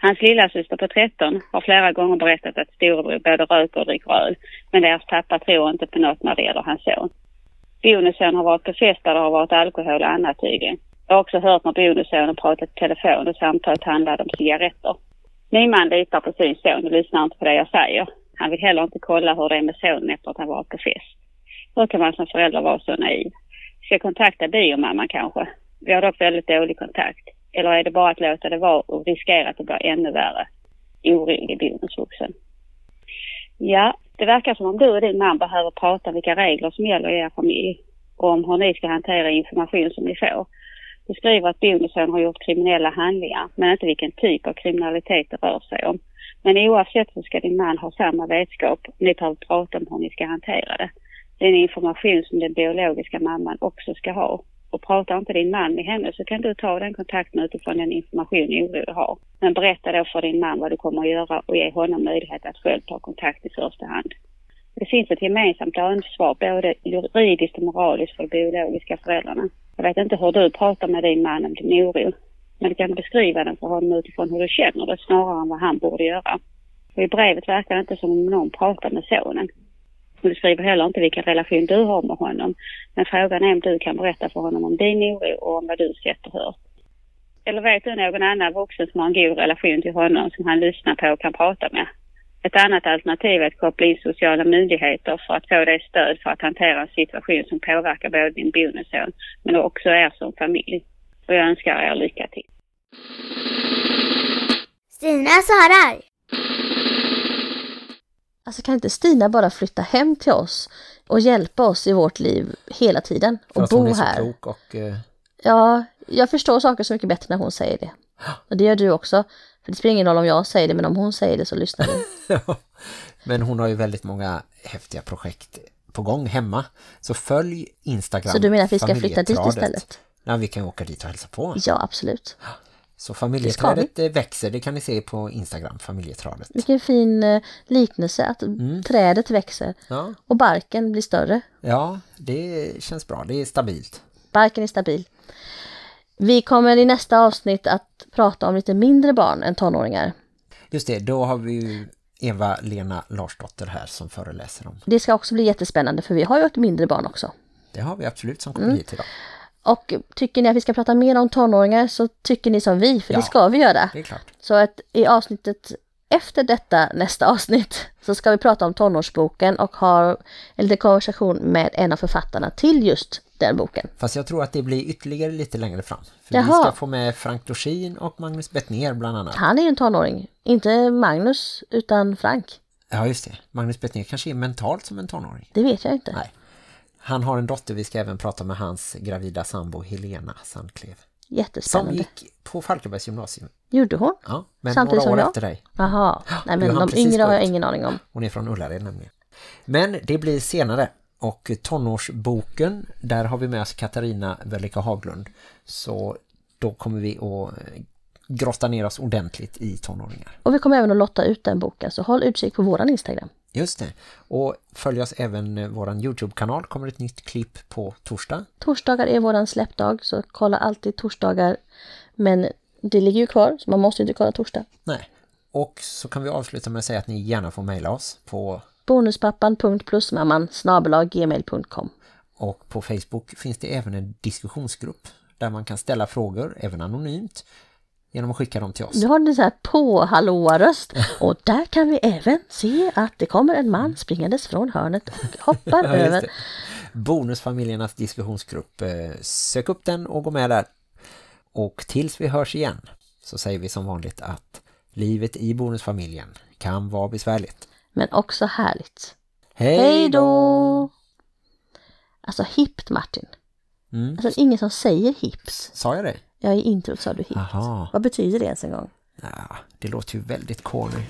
Hans lilla syster på 13 har flera gånger berättat att storebror både röker och dricker öl, men deras pappa tror inte på något när det gäller hans son. Bonusen har varit på fest där det har varit alkohol och annat tydligen. Jag har också hört när bonussonen pratat i telefon och samtalet handlade om cigaretter. Min man litar på sin son och lyssnar inte på det jag säger. Han vill heller inte kolla hur det är med sonen efter att han varit på fest. Hur kan man som förälder vara så naiv? Ska jag kontakta biomamman kanske? Vi har dock väldigt dålig kontakt. Eller är det bara att låta det vara och riskera att det blir ännu värre? Orolig bonusvuxen. Ja, det verkar som om du och din man behöver prata om vilka regler som gäller i er familj och om hur ni ska hantera information som ni får. Du skriver att bonusen har gjort kriminella handlingar, men inte vilken typ av kriminalitet det rör sig om. Men oavsett så ska din man ha samma vetskap. Ni behöver prata om hur ni ska hantera det. Det är en information som den biologiska mamman också ska ha. Och pratar inte din man med henne så kan du ta den kontakten utifrån den information och oro du har. Men berätta då för din man vad du kommer att göra och ge honom möjlighet att själv ta kontakt i första hand. Det finns ett gemensamt ansvar både juridiskt och moraliskt för de biologiska föräldrarna. Jag vet inte hur du pratar med din man om din oro. Men du kan beskriva den för honom utifrån hur du känner det snarare än vad han borde göra. Och i brevet verkar det inte som om någon pratar med sonen. Och du skriver heller inte vilken relation du har med honom. Men frågan är om du kan berätta för honom om din oro och om vad du sett och hört. Eller vet du någon annan vuxen som har en god relation till honom som han lyssnar på och kan prata med? Ett annat alternativ är att koppla in sociala myndigheter för att få det stöd för att hantera en situation som påverkar både din bonusson men också er som familj. Och jag önskar er lycka till. Stina svarar. Alltså kan inte Stina bara flytta hem till oss och hjälpa oss i vårt liv hela tiden och att hon bo är så här? klok och... eh, Ja, jag förstår saker så mycket bättre när hon säger det. Och det gör du också. För det spelar ingen roll om jag säger det, men om hon säger det så lyssnar du. Ja. Men hon har ju väldigt många häftiga projekt på gång hemma. Så följ Instagram. Så du menar att vi ska flytta dit familjetradet. istället? Ja, vi kan åka dit och hälsa på. Ja, absolut. Så familjeträdet eh, växer, det kan ni se på Instagram, familjeträdet. Vilken fin eh, liknelse att trädet växer Ja, och barken blir större. ja, det känns bra, det är stabilt. Barken är stabil. Vi kommer i nästa avsnitt att prata om lite mindre barn än tonåringar. Just det, då har vi ju Eva-Lena Larsdotter här som föreläser om. Det ska också bli jättespännande för vi har ju ett mindre barn också. Det har vi absolut som kommer Mm. hit idag. Och tycker ni att vi ska prata mer om tonåringar så tycker ni som vi, för Ja. det ska vi göra. Det är klart. Så att i avsnittet efter detta, nästa avsnitt, så ska vi prata om tonårsboken och ha en liten konversation med en av författarna till just den boken. Fast jag tror att det blir ytterligare lite längre fram. För vi Jaha. ska få med Frank Dorsin och Magnus Bettner bland annat. Han är ju en tonåring, inte Magnus utan Frank. Ja, just det. Magnus Bettner kanske är mentalt som en tonåring. Det vet jag inte. Nej. Han har en dotter, vi ska även prata med hans gravida sambo Helena Sandklev. Som Jättespännande. gick på Falkenbergs gymnasium. Gjorde hon? Ja, men Samtidigt några år som jag? efter dig. Jaha, nej men de yngre har jag ingen aning om. Hon är från Ullared nämligen. Men det blir senare. Och tonårsboken, där har vi med oss Katarina Velika Haglund. Så då kommer vi att eh, grotta ner oss ordentligt i tonåringar. Och vi kommer även att lotta ut den boken, så håll utkik på våran Instagram. Just det. Och följ oss även eh, våran Youtube-kanal. kommer ett nytt klipp på torsdag. Torsdagar är våran släppdag, så kolla alltid torsdagar. Men det ligger ju kvar, så man måste inte kolla torsdag. Nej. Och så kan vi avsluta med att säga att ni gärna får mejla oss på bonuspappan.plusmamman snabel-a gmail.com och på Facebook finns det även en diskussionsgrupp där man kan ställa frågor, även anonymt, genom att skicka dem till oss. Nu har ni så här på hallåa-röst och där kan vi även se att det kommer en man springandes från hörnet och hoppar Ja, över. Bonusfamiljernas diskussionsgrupp. Eh, Sök upp den och gå med där. Och tills vi hörs igen så säger vi som vanligt att livet i bonusfamiljen kan vara besvärligt. Men också härligt. Hej då! Alltså hippt Martin. Mm. Alltså ingen som säger hips. Sa jag det? Ja, i introt sa du hippt. Vad betyder det ens en gång? Ja, det låter ju väldigt corny.